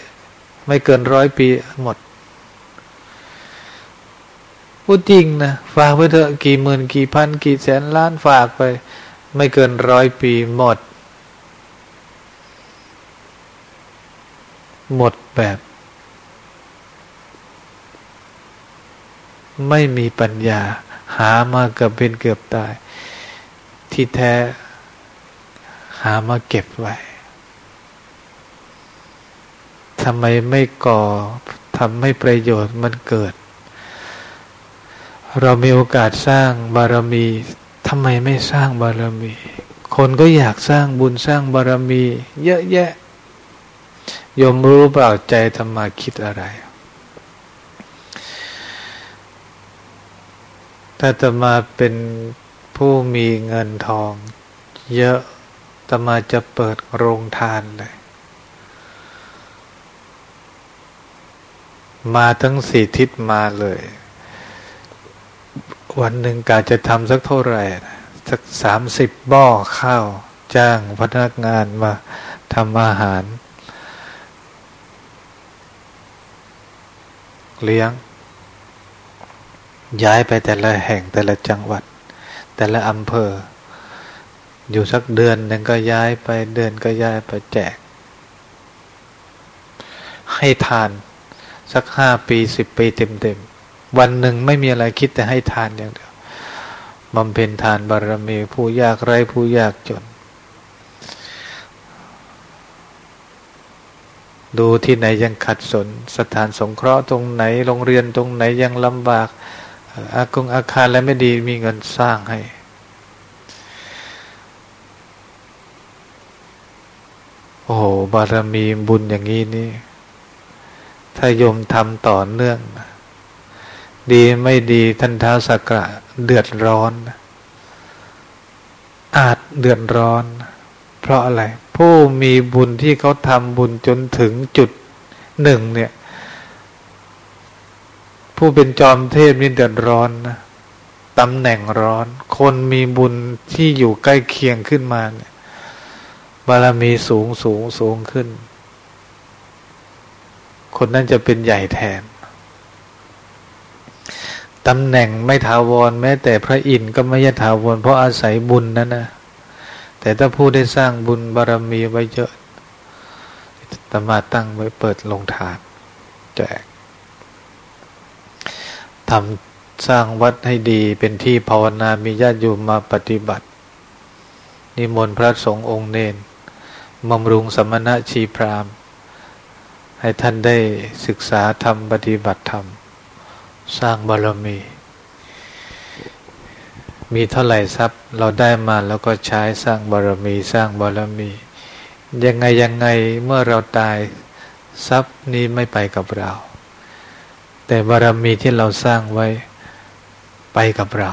ไม่เกินร้อยปีหมดพูดจริงนะฝากไปเถอะกี่หมื่นกี่พัน กี่แสนล้านฝากไป ไม่เกินร้อยปีหมด หมดแบบ ไม่มีปัญญา หามากือบเป็นเกือบตาย ที่แท้หามาเก็บไว้ทำไมไม่ก่อทำให้ประโยชน์มันเกิด เรามีโอกาสสร้างบารมีทำไมไม่สร้างบารมี คนก็อยากสร้างบุญสร้างบารมี เยอะแยะยมรู้เปล่าใจธรรมาคิดอะไร ถ้าจะมาเป็นผู้มีเงินทอง เยอะตมาจะเปิดโรงทานเลย มาทั้งสี่ทิศมาเลย วันหนึ่งกาจะทำสักเท่าไหร่สักสามสิบบ่อข้าว จ้างพนักงานมาทำอาหาร เลี้ยง ย้ายไปแต่ละแห่งแต่ละจังหวัด แต่ละอำเภอ อยู่สักเดือนหนึ่งก็ย้ายไปเดือนก็ย้ายไปแจก ให้ทานสักห้าปีสิบปีเต็มๆ วันหนึ่งไม่มีอะไรคิดแต่ให้ทานอย่างเดียวบำเพ็ญทานบารมีผู้ยากไร้ผู้ยากจน ดูที่ไหนยังขัดสน สถานสงเคราะห์ตรงไหนโรงเรียนตรงไหนยังลำบาก อากงอาคารและไม่ดีมีเงินสร้างให้ โอ้โห บารมีบุญอย่างนี้นี่ ถ้าโยมทำต่อเนื่อง ดีไม่ดีท่านท้าสักกะเดือดร้อน อาจเดือดร้อน เพราะอะไร ผู้มีบุญที่เขาทำบุญจนถึงจุดหนึ่งเนี่ย ผู้เป็นจอมเทพนี่เดือดร้อนนะตำแหน่งร้อน คนมีบุญที่อยู่ใกล้เคียงขึ้นมาเนี่ยบารมีสูงสูงสูงขึ้น คนนั้นจะเป็นใหญ่แทนตำแหน่งไม่ถาวรแม้ แต่พระอินทร์ก็ไม่ยถาวรเพราะอาศัยบุญนั่นนะแต่ถ้าผู้ได้สร้างบุญบารรมีไว้เยอะตมาตั้งไว้เปิดลงทานแจก ทำสร้างวัดให้ดีเป็นที่ภาวนามีญาติโยมมาปฏิบัติ นิมนต์พระสงฆ์องค์เนนบำรุงสมณะชีพรามให้ท่านได้ศึกษาธรรมปฏิบัติธรรม สร้างบารมี มีเท่าไหร่ทรัพย์เราได้มาแล้วก็ใช้สร้างบารมีสร้างบารมี ยังไงยังไงเมื่อเราตายทรัพย์นี้ไม่ไปกับเรา แต่บารมีที่เราสร้างไว้ไปกับเรา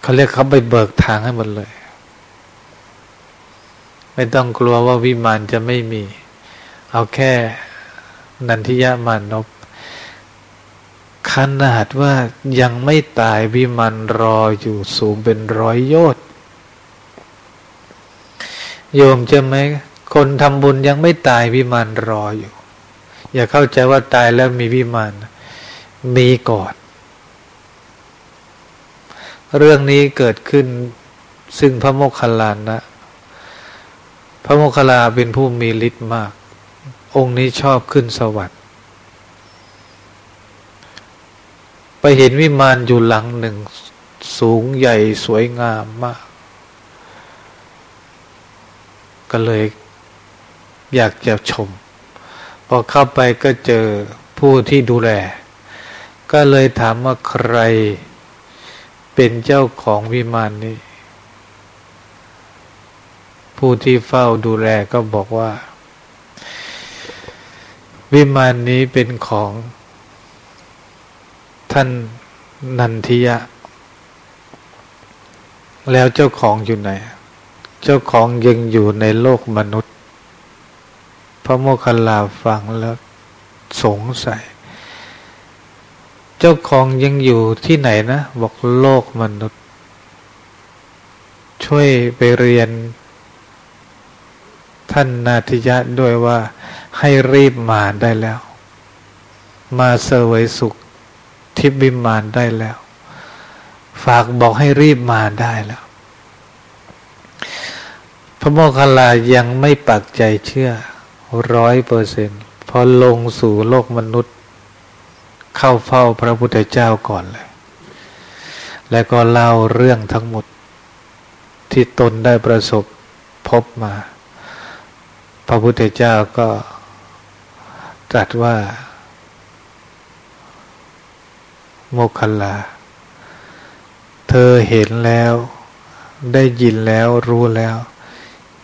เขาเรียกเขาไปเบิกทางให้หมดเลย ไม่ต้องกลัวว่าวิมานจะไม่มี เอาแค่นันทิยามานพขนาดว่ายังไม่ตายวิมันรออยู่สูงเป็นร้อยโยชน์โยมจะไหมคนทำบุญยังไม่ตายวิมานรออยู่ อย่าเข้าใจว่าตายแล้วมีวิมานมีก่อน เรื่องนี้เกิดขึ้นซึ่งพระโมคคัลลานะ พระโมคคัลลาเป็นผู้มีฤทธิ์มาก องค์นี้ชอบขึ้นสวรรค์ไปเห็นวิมานอยู่หลังหนึ่ง สูงใหญ่สวยงามมาก ก็เลยอยากจะชม พอเข้าไปก็เจอผู้ที่ดูแล ก็เลยถามว่าใคร เป็นเจ้าของวิมานนี้ ผู้ที่เฝ้าดูแลก็บอกว่า วิมานนี้เป็นของท่านนันทิยะ แล้วเจ้าของอยู่ไหน เจ้าของยังอยู่ในโลกมนุษย์ พระโมคคัลลาฟังแล้วสงสัย เจ้าของยังอยู่ที่ไหนนะ บอกโลกมนุษย์ ช่วยไปเรียน ท่านนาทิยะด้วยว่าให้รีบมาได้แล้ว มาเสวยสุขทิพบิมานได้แล้ว ฝากบอกให้รีบมาได้แล้ว พระโมคคัลลายังไม่ปักใจเชื่อ ร้อยเปอร์เซ็นต์พอลงสู่โลกมนุษย์ เข้าเฝ้าพระพุทธเจ้าก่อนเลย แล้วก็เล่าเรื่องทั้งหมด ที่ตนได้ประสบพบมา พระพุทธเจ้าก็ตรัสว่า โมคคัลลา เธอเห็นแล้ว ได้ยินแล้วรู้แล้ว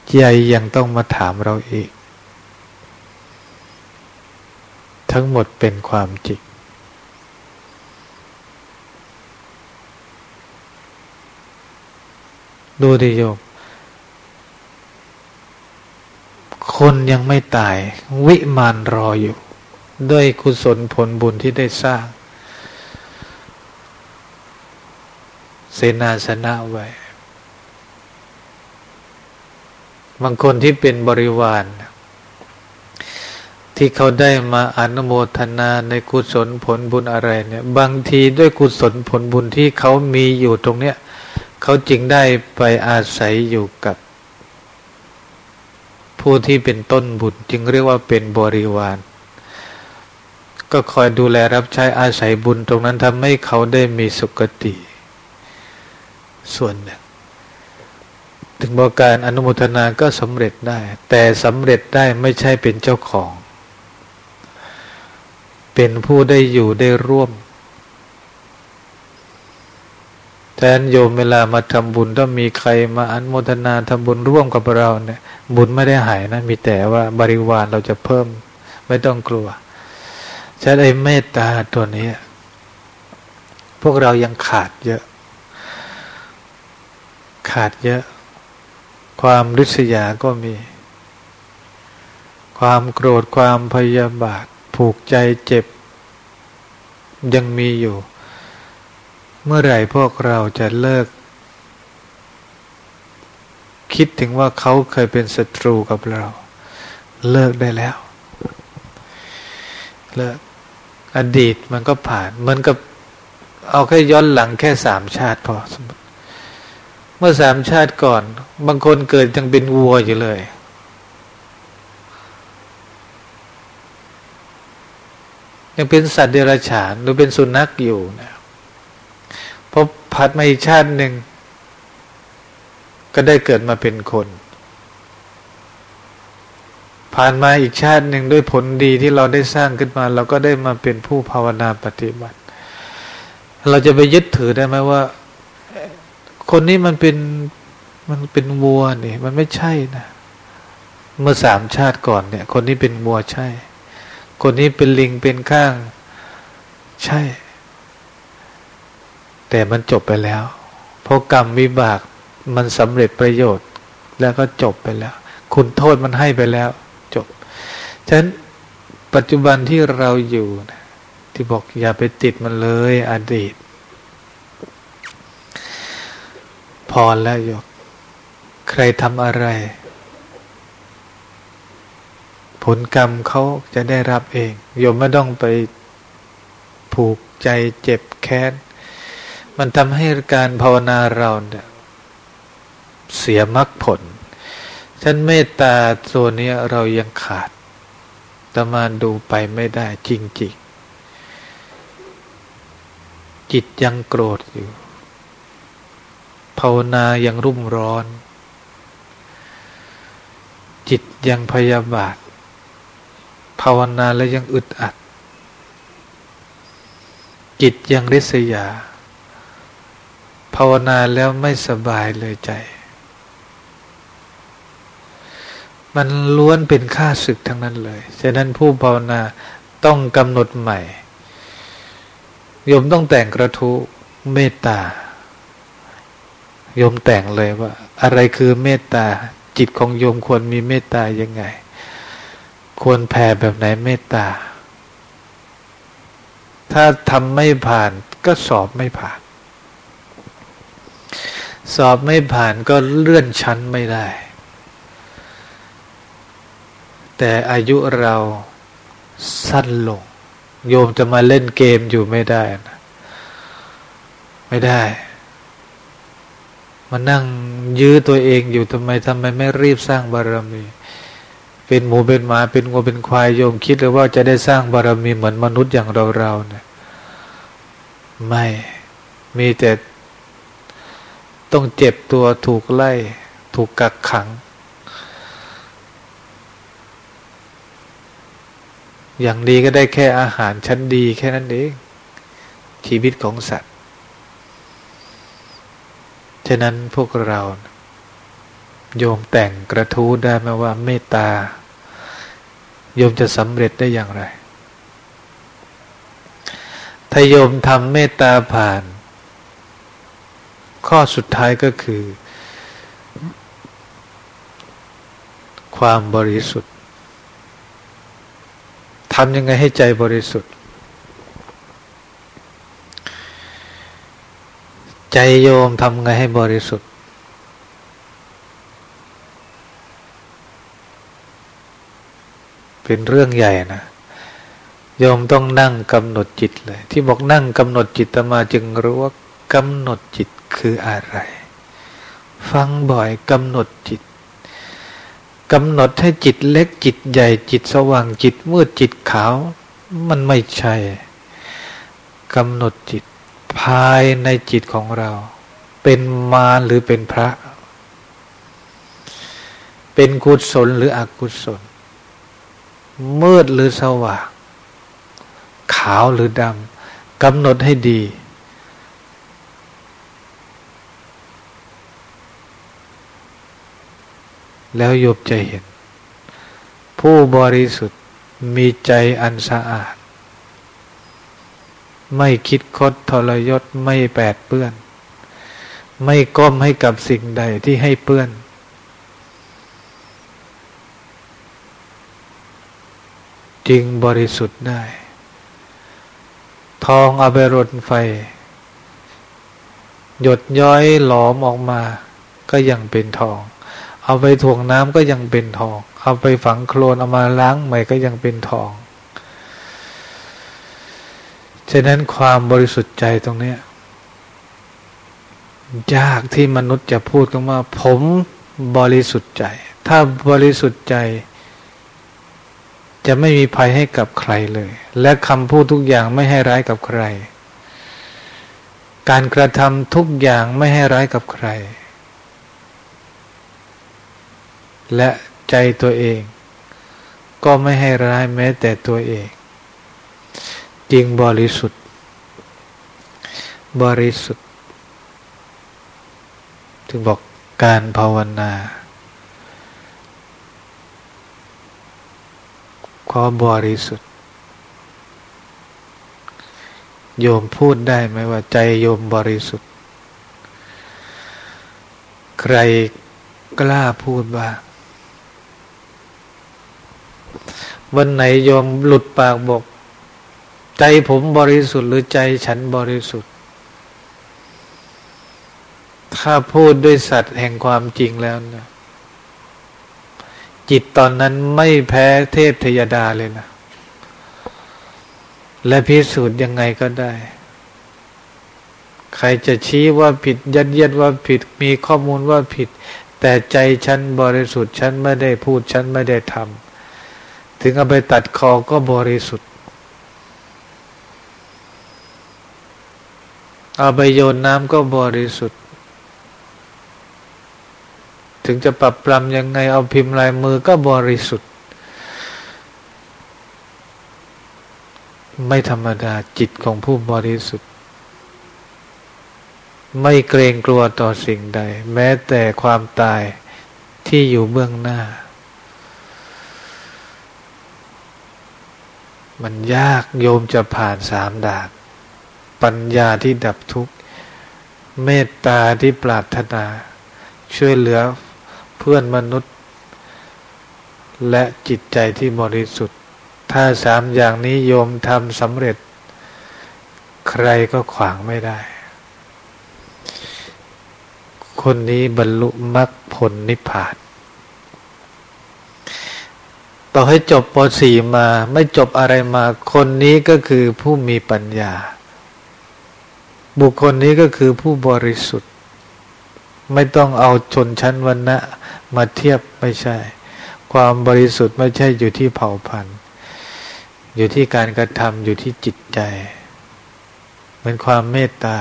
ใจยังต้องมาถามเราอีก ทั้งหมดเป็นความจริง ดูดิโยม คนยังไม่ตาย วิมานรออยู่ ด้วยกุศลผลบุญที่ได้สร้าง เสนาสนะไว้ บางคนที่เป็นบริวาร ที่เขาได้มาอนุโมทนาในกุศลผลบุญอะไรเนี่ย บางทีด้วยกุศลผลบุญที่เขามีอยู่ตรงเนี้ยเขาจึงได้ไปอาศัยอยู่กับ ผู้ที่เป็นต้นบุญจึงเรียกว่าเป็นบริวาร ก็คอยดูแลรับใช้อาศัยบุญตรงนั้นทำให้เขาได้มีสุคติ ส่วนหนึ่งถึงบอกการอนุโมทนาก็สำเร็จได้ แต่สำเร็จได้ไม่ใช่เป็นเจ้าของ เป็นผู้ได้อยู่ได้ร่วมแทนโยมเวลามาทำบุญถ้ามีใครมาอนุโมทนาทำบุญร่วมกับเราเนี่ย บุญไม่ได้หายนะ มีแต่ว่าบริวารเราจะเพิ่ม ไม่ต้องกลัวใช้ไอ้เมตตาตัวนี้ พวกเรายังขาดเยอะ ขาดเยอะ ความริษยาก็มี ความโกรธความพยาบาท ผูกใจเจ็บ ยังมีอยู่ เมื่อไหร่พวกเราจะเลิก คิดถึงว่าเขาเคยเป็นศัตรูกับเรา เลิกได้แล้ว เลิกอดีตมันก็ผ่านเหมือนกับเอาแค่ย้อนหลังแค่สามชาติพอสมมติมื่อสามชาติก่อน บางคนเกิดยังเป็นวัวอยู่เลย ยังเป็นสัตว์เดรัจฉานหรือเป็นสุนัขอยู่นะพอผัดมาอีกชาติหนึ่ง ก็ได้เกิดมาเป็นคน ผ่านมาอีกชาติหนึ่งด้วยผลดีที่เราได้สร้างขึ้นมา เราก็ได้มาเป็นผู้ภาวนาปฏิบัติ เราจะไปยึดถือได้ไหมว่า คนนี้มันเป็นมันเป็นวัวนี่มันไม่ใช่นะ เมื่อสามชาติก่อนเนี่ย คนนี้เป็นวัวใช่ คนนี้เป็นลิงเป็นข้าง ใช่ แต่มันจบไปแล้ว เพราะกรรมวิบากมันสำเร็จประโยชน์ แล้วก็จบไปแล้ว คุณโทษมันให้ไปแล้ว จบ ฉะนั้นปัจจุบันที่เราอยู่ที่บอกอย่าไปติดมันเลยอดีตพรแล้วโยมใครทำอะไร ผลกรรมเขาจะได้รับเองโยมไม่ต้องไปผูกใจเจ็บแค้น มันทำให้การภาวนาเราเนี่ยเสียมรรคผลฉันเมตตาตัวนี้เรายังขาดตมาดูไปไม่ได้จริงๆจิตยังโกรธอยู่ ภาวนายังรุ่มร้อน จิตยังพยาบาท ภาวนาแล้วยังอึดอัด จิตยังริษยา ภาวนาแล้วไม่สบายเลยใจ มันล้วนเป็นค่าศึกทั้งนั้นเลย ฉะนั้นผู้ภาวนาต้องกำหนดใหม่โยมต้องแต่งกระทู้เมตตาโยมแต่งเลยว่า อะไรคือเมตตา จิตของโยมควรมีเมตตายังไง ควรแผ่แบบไหนเมตตา ถ้าทำไม่ผ่านก็สอบไม่ผ่าน สอบไม่ผ่านก็เลื่อนชั้นไม่ได้ แต่อายุเราสั้นลง โยมจะมาเล่นเกมอยู่ไม่ได้นะไม่ได้ มานั่งยื้อตัวเองอยู่ทำไมทำไมไม่รีบสร้างบารมี เป็นหมูเป็นหมาเป็นงัวเป็นควายโยมคิดเลยว่าจะได้สร้างบารมีเหมือนมนุษย์อย่างเราเราเนี่ยไม่มีแต่ต้องเจ็บตัวถูกไล่ ถูกกักขัง อย่างดีก็ได้แค่อาหารชั้นดีแค่นั้นเอง ชีวิตของสัตว์ ฉะนั้นพวกเรา โยมแต่งกระทู้ได้ไหมว่าเมตตา โยมจะสำเร็จได้อย่างไร ถ้าโยมทำเมตตาผ่าน ข้อสุดท้ายก็คือ ความบริสุทธิ์ทำยังไงให้ใจบริสุทธิ์ ใจโยมทำไงให้บริสุทธิ์ เป็นเรื่องใหญ่นะโยมต้องนั่งกำหนดจิตเลย ที่บอกนั่งกำหนดจิตมาจึงรู้ว่ากำหนดจิตคืออะไร ฟังบ่อยกำหนดจิตกำหนดให้จิตเล็กจิตใหญ่จิตสว่างจิตมืดจิตขาว มันไม่ใช่กำหนดจิตภายในจิตของเรา เป็นมารหรือเป็นพระ เป็นกุศลหรืออกุศล มืดหรือสว่าง ขาวหรือดำกำหนดให้ดี แล้วยบจะเห็น ผู้บริสุทธิ์มีใจอันสะอาด ไม่คิดคดทรยศไม่แปดเปื้อน ไม่ก้มให้กับสิ่งใดที่ให้เปื้อน จึงบริสุทธิ์ได้ ทองเอาไปรนไฟ หยดย้อยหลอมออกมา ก็ยังเป็นทอง เอาไปถ่วงน้ำก็ยังเป็นทอง เอาไปฝังโคลนเอามาล้างใหม่ก็ยังเป็นทอง ฉะนั้นความบริสุทธิ์ใจตรงนี้ยากที่มนุษย์จะพูดกันว่า ผมบริสุทธิ์ใจ ถ้าบริสุทธิ์ใจ จะไม่มีภัยให้กับใครเลย และคำพูดทุกอย่างไม่ให้ร้ายกับใคร การกระทำทุกอย่างไม่ให้ร้ายกับใคร และใจตัวเอง ก็ไม่ให้ร้ายแม้แต่ตัวเอง จริงบริสุทธิ์ บริสุทธิ์ ถึงบอกการภาวนา ความบริสุทธิ์ โยมพูดได้ไหมว่าใจโยมบริสุทธิ์ ใครกล้าพูดบ้างวันไหนโยมหลุดปากบอก ใจผมบริสุทธิ์หรือใจฉันบริสุทธิ์ ถ้าพูดด้วยสัตว์แห่งความจริงแล้วนะ จิตตอนนั้นไม่แพ้เทพทยดาเลยนะ และพิสูจน์ยังไงก็ได้ ใครจะชี้ว่าผิดยัดเยียดว่าผิดมีข้อมูลว่าผิด แต่ใจฉันบริสุทธิ์ฉันไม่ได้พูดฉันไม่ได้ทำถึงเอาไปตัดคอก็บริสุทธิ์ เอาไปโยนน้ำก็บริสุทธิ์ ถึงจะปรับปรำยังไงเอาพิมพ์ลายมือก็บริสุทธิ์ ไม่ธรรมดาจิตของผู้บริสุทธิ์ ไม่เกรงกลัวต่อสิ่งใด แม้แต่ความตายที่อยู่เบื้องหน้า มันยากโยมจะผ่านสามด่านปัญญาที่ดับทุกข์ เมตตาที่ปรารถนาช่วยเหลือ เพื่อนมนุษย์ และจิตใจที่บริสุทธิ์ ถ้าสามอย่างนี้โยมทำสำเร็จ ใครก็ขวางไม่ได้ คนนี้บรรลุมรรคผลนิพพานต่อให้จบป .4 มาไม่จบอะไรมา คนนี้ก็คือผู้มีปัญญา บุคคลนี้ก็คือผู้บริสุทธิ์ ไม่ต้องเอาชนชั้นวรรณะ มาเทียบไม่ใช่ ความบริสุทธิ์ไม่ใช่อยู่ที่เผ่าพันธุ์ อยู่ที่การกระทำอยู่ที่จิตใจ เหมือนความเมตตา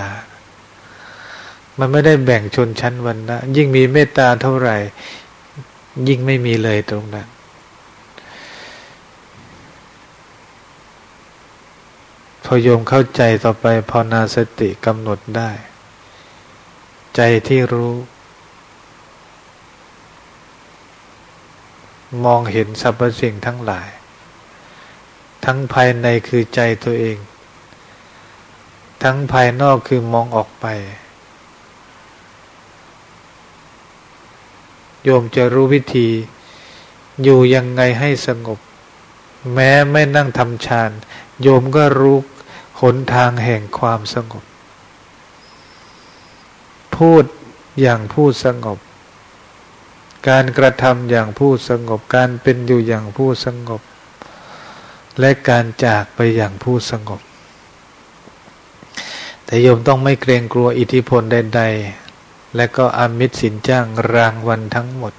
มันไม่ได้แบ่งชนชั้นวรรณะยิ่งมีเมตตาเท่าไหร่ ยิ่งไม่มีเลยตรงนั้นพอโยมเข้าใจต่อไปพอนาสติกำหนดได้ ใจที่รู้ มองเห็นสรรพสิ่งทั้งหลาย ทั้งภายในคือใจตัวเอง ทั้งภายนอกคือมองออกไป โยมจะรู้วิธี อยู่ยังไงให้สงบ แม้ไม่นั่งทำฌาน โยมก็รู้หนทางแห่งความสงบ พูดอย่างผู้สงบ การกระทำอย่างผู้สงบ การเป็นอยู่อย่างผู้สงบ และการจากไปอย่างผู้สงบ แต่โยมต้องไม่เกรงกลัวอิทธิพลใด ๆ และก็อามิตรสินจ้างรางวันทั้งหมด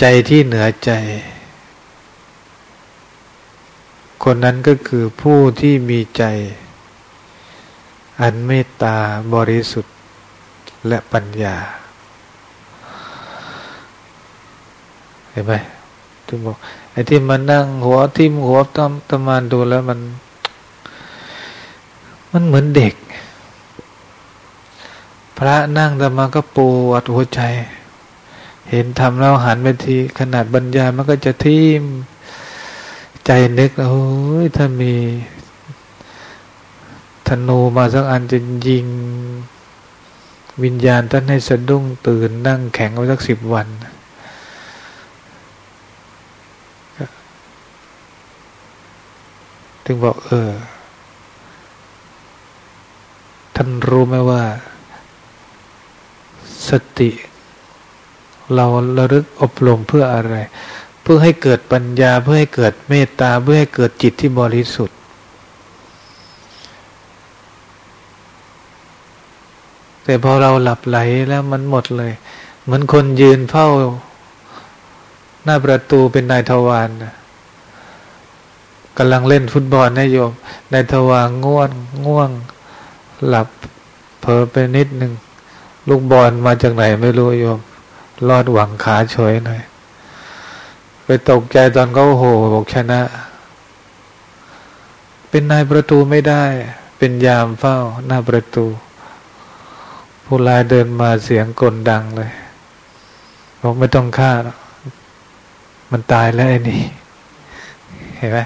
ใจที่เหนือใจ คนนั้นก็คือผู้ที่มีใจ อันเมตตาบริสุทธิ์และปัญญา ห็นไหมทุกบอกไอ้ที่มานั่งหัวทิ่มหัวตำตมานดูแล้วมัน มันเหมือนเด็ก พระนั่งตมาก็ปวดหัวใจ เห็นทำแล้วหันไปทีขนาดบรรยายมันก็จะทิ่มใจนึกโอ้ยถ้ามีธนูมาสักอันจะยิง วิญญาณท่านให้สะดุ้งตื่นนั่งแข็งไว้สักสิบวัน ถึงบอกเออ ท่านรู้ไหมว่า สติ เราระลึกอบรมเพื่ออะไร เพื่อให้เกิดปัญญาเพื่อให้เกิดเมตตาเพื่อให้เกิดจิตที่บริสุทธิ์ แต่พอเราหลับไหลแล้วมันหมดเลย เหมือนคนยืนเฝ้า หน้าประตูเป็นนายทวารนะ กำลังเล่นฟุตบอลนายโยมนายทวารง่วงง่วง หลับเผลอไปนิดหนึ่งลูกบอลมาจากไหนไม่รู้โยมรอดหวังขาเฉยหน่อย ไปตกใจตอนเขาโหบอกชนะ เป็นนายประตูไม่ได้ เป็นยามเฝ้าหน้าประตู ผู้ลายเดินมาเสียงกลดังเลยบอกไม่ต้องฆ่า มันตายแล้วไอ้นี่ เห็นไหม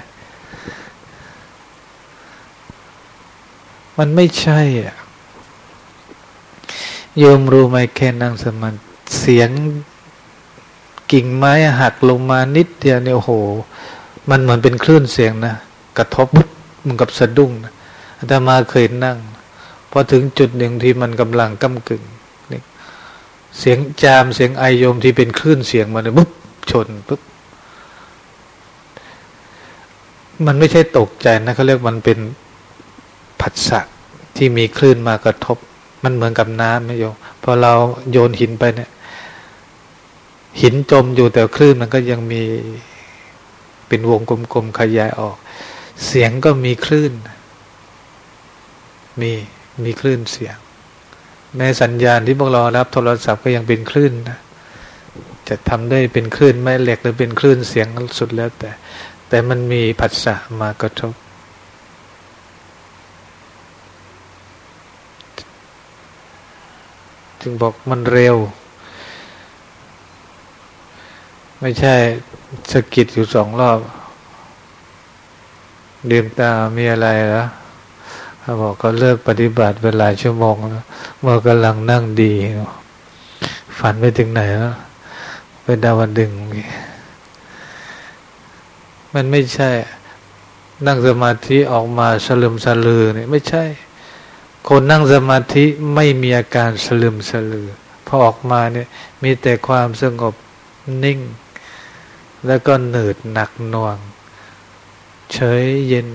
มันไม่ใช่อะโยมรู้ไหมแค่นั่งสมาธิเสียงกิ่งไม้หักลงมานิดเดียวเนี่ยโอ้โห มันเหมือนเป็นคลื่นเสียงนะกระทบปุ๊บมันกับสะดุ้งนะอาตมาเคยนั่งพอถึงจุดหนึ่งที่มันกำลังก้ากึ่งเสียงจามเสียงไอโยมที่เป็นคลื่นเสียงมันปุ๊บชนปุ๊บมันไม่ใช่ตกใจนะเขาเรียกมันเป็น ผัสสะที่มีคลื่นมากระทบ มันเหมือนกับน้ำนะโยมพอเราโยนหินไปเนี่ย หินจมอยู่แต่คลื่นมันก็ยังมีเป็นวงกลมๆขยายออก เสียงก็มีคลื่น มีมีคลื่นเสียง แม้สัญญาณที่พวกเรารับโทรศัพท์ก็ยังเป็นคลื่นนะจะทำได้เป็นคลื่นแม่เหล็กหรือเป็นคลื่นเสียงสุดแล้วแต่ แต่มันมีผัสสะมากระทบ จึงบอกมันเร็ว ไม่ใช่สกิดอยู่สองรอบดื่มตามีอะไรแล้วเขาบอกก็เลิกปฏิบัติเวลายชั่วโมงแล้วเมื่อกำลังนั่งดี ฝันไปถึงไหนแล้วไปดาวดึง มันไม่ใช่ นั่งสมาธิออกมาสลึมสลือเนี่ยไม่ใช่ คนนั่งสมาธิไม่มีอาการสลึมสลือพอออกมาเนี่ยมีแต่ความสงบนิ่ง แล้วก็หนืดหนักหน่วง เฉยเย็น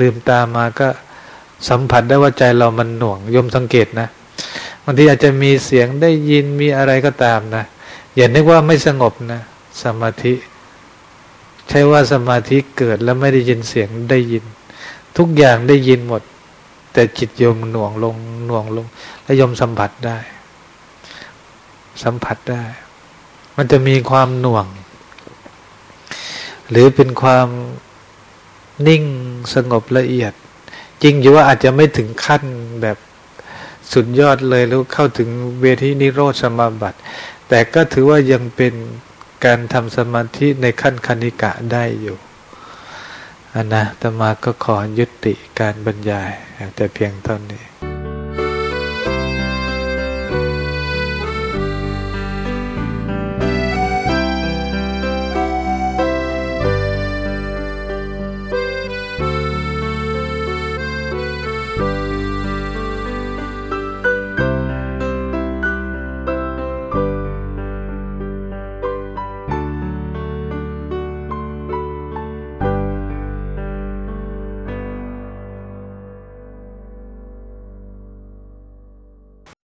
ลืมตามาก็สัมผัสได้ว่าใจเรามันหน่วงยมสังเกตนะบางทีอาจจะมีเสียงได้ยินมีอะไรก็ตามนะอย่านึกว่าไม่สงบนะ สมาธิ ใช่ว่าสมาธิเกิดแล้วไม่ได้ยินเสียงได้ยิน ทุกอย่างได้ยินหมด แต่จิตโยมหน่วงลงหน่วงลง และยมสัมผัสได้ สัมผัสได้ มันจะมีความหน่วง หรือเป็นความนิ่งสงบละเอียด จริงอยู่ว่าอาจจะไม่ถึงขั้นแบบสุดยอดเลยแล้วเข้าถึงเวทีนิโรธสมาบัติ แต่ก็ถือว่ายังเป็นการทำสมาธิในขั้นคณิกะได้อยู่ อันนะตมาก็ขอยุติการบรรยายแต่เพียงเท่านี้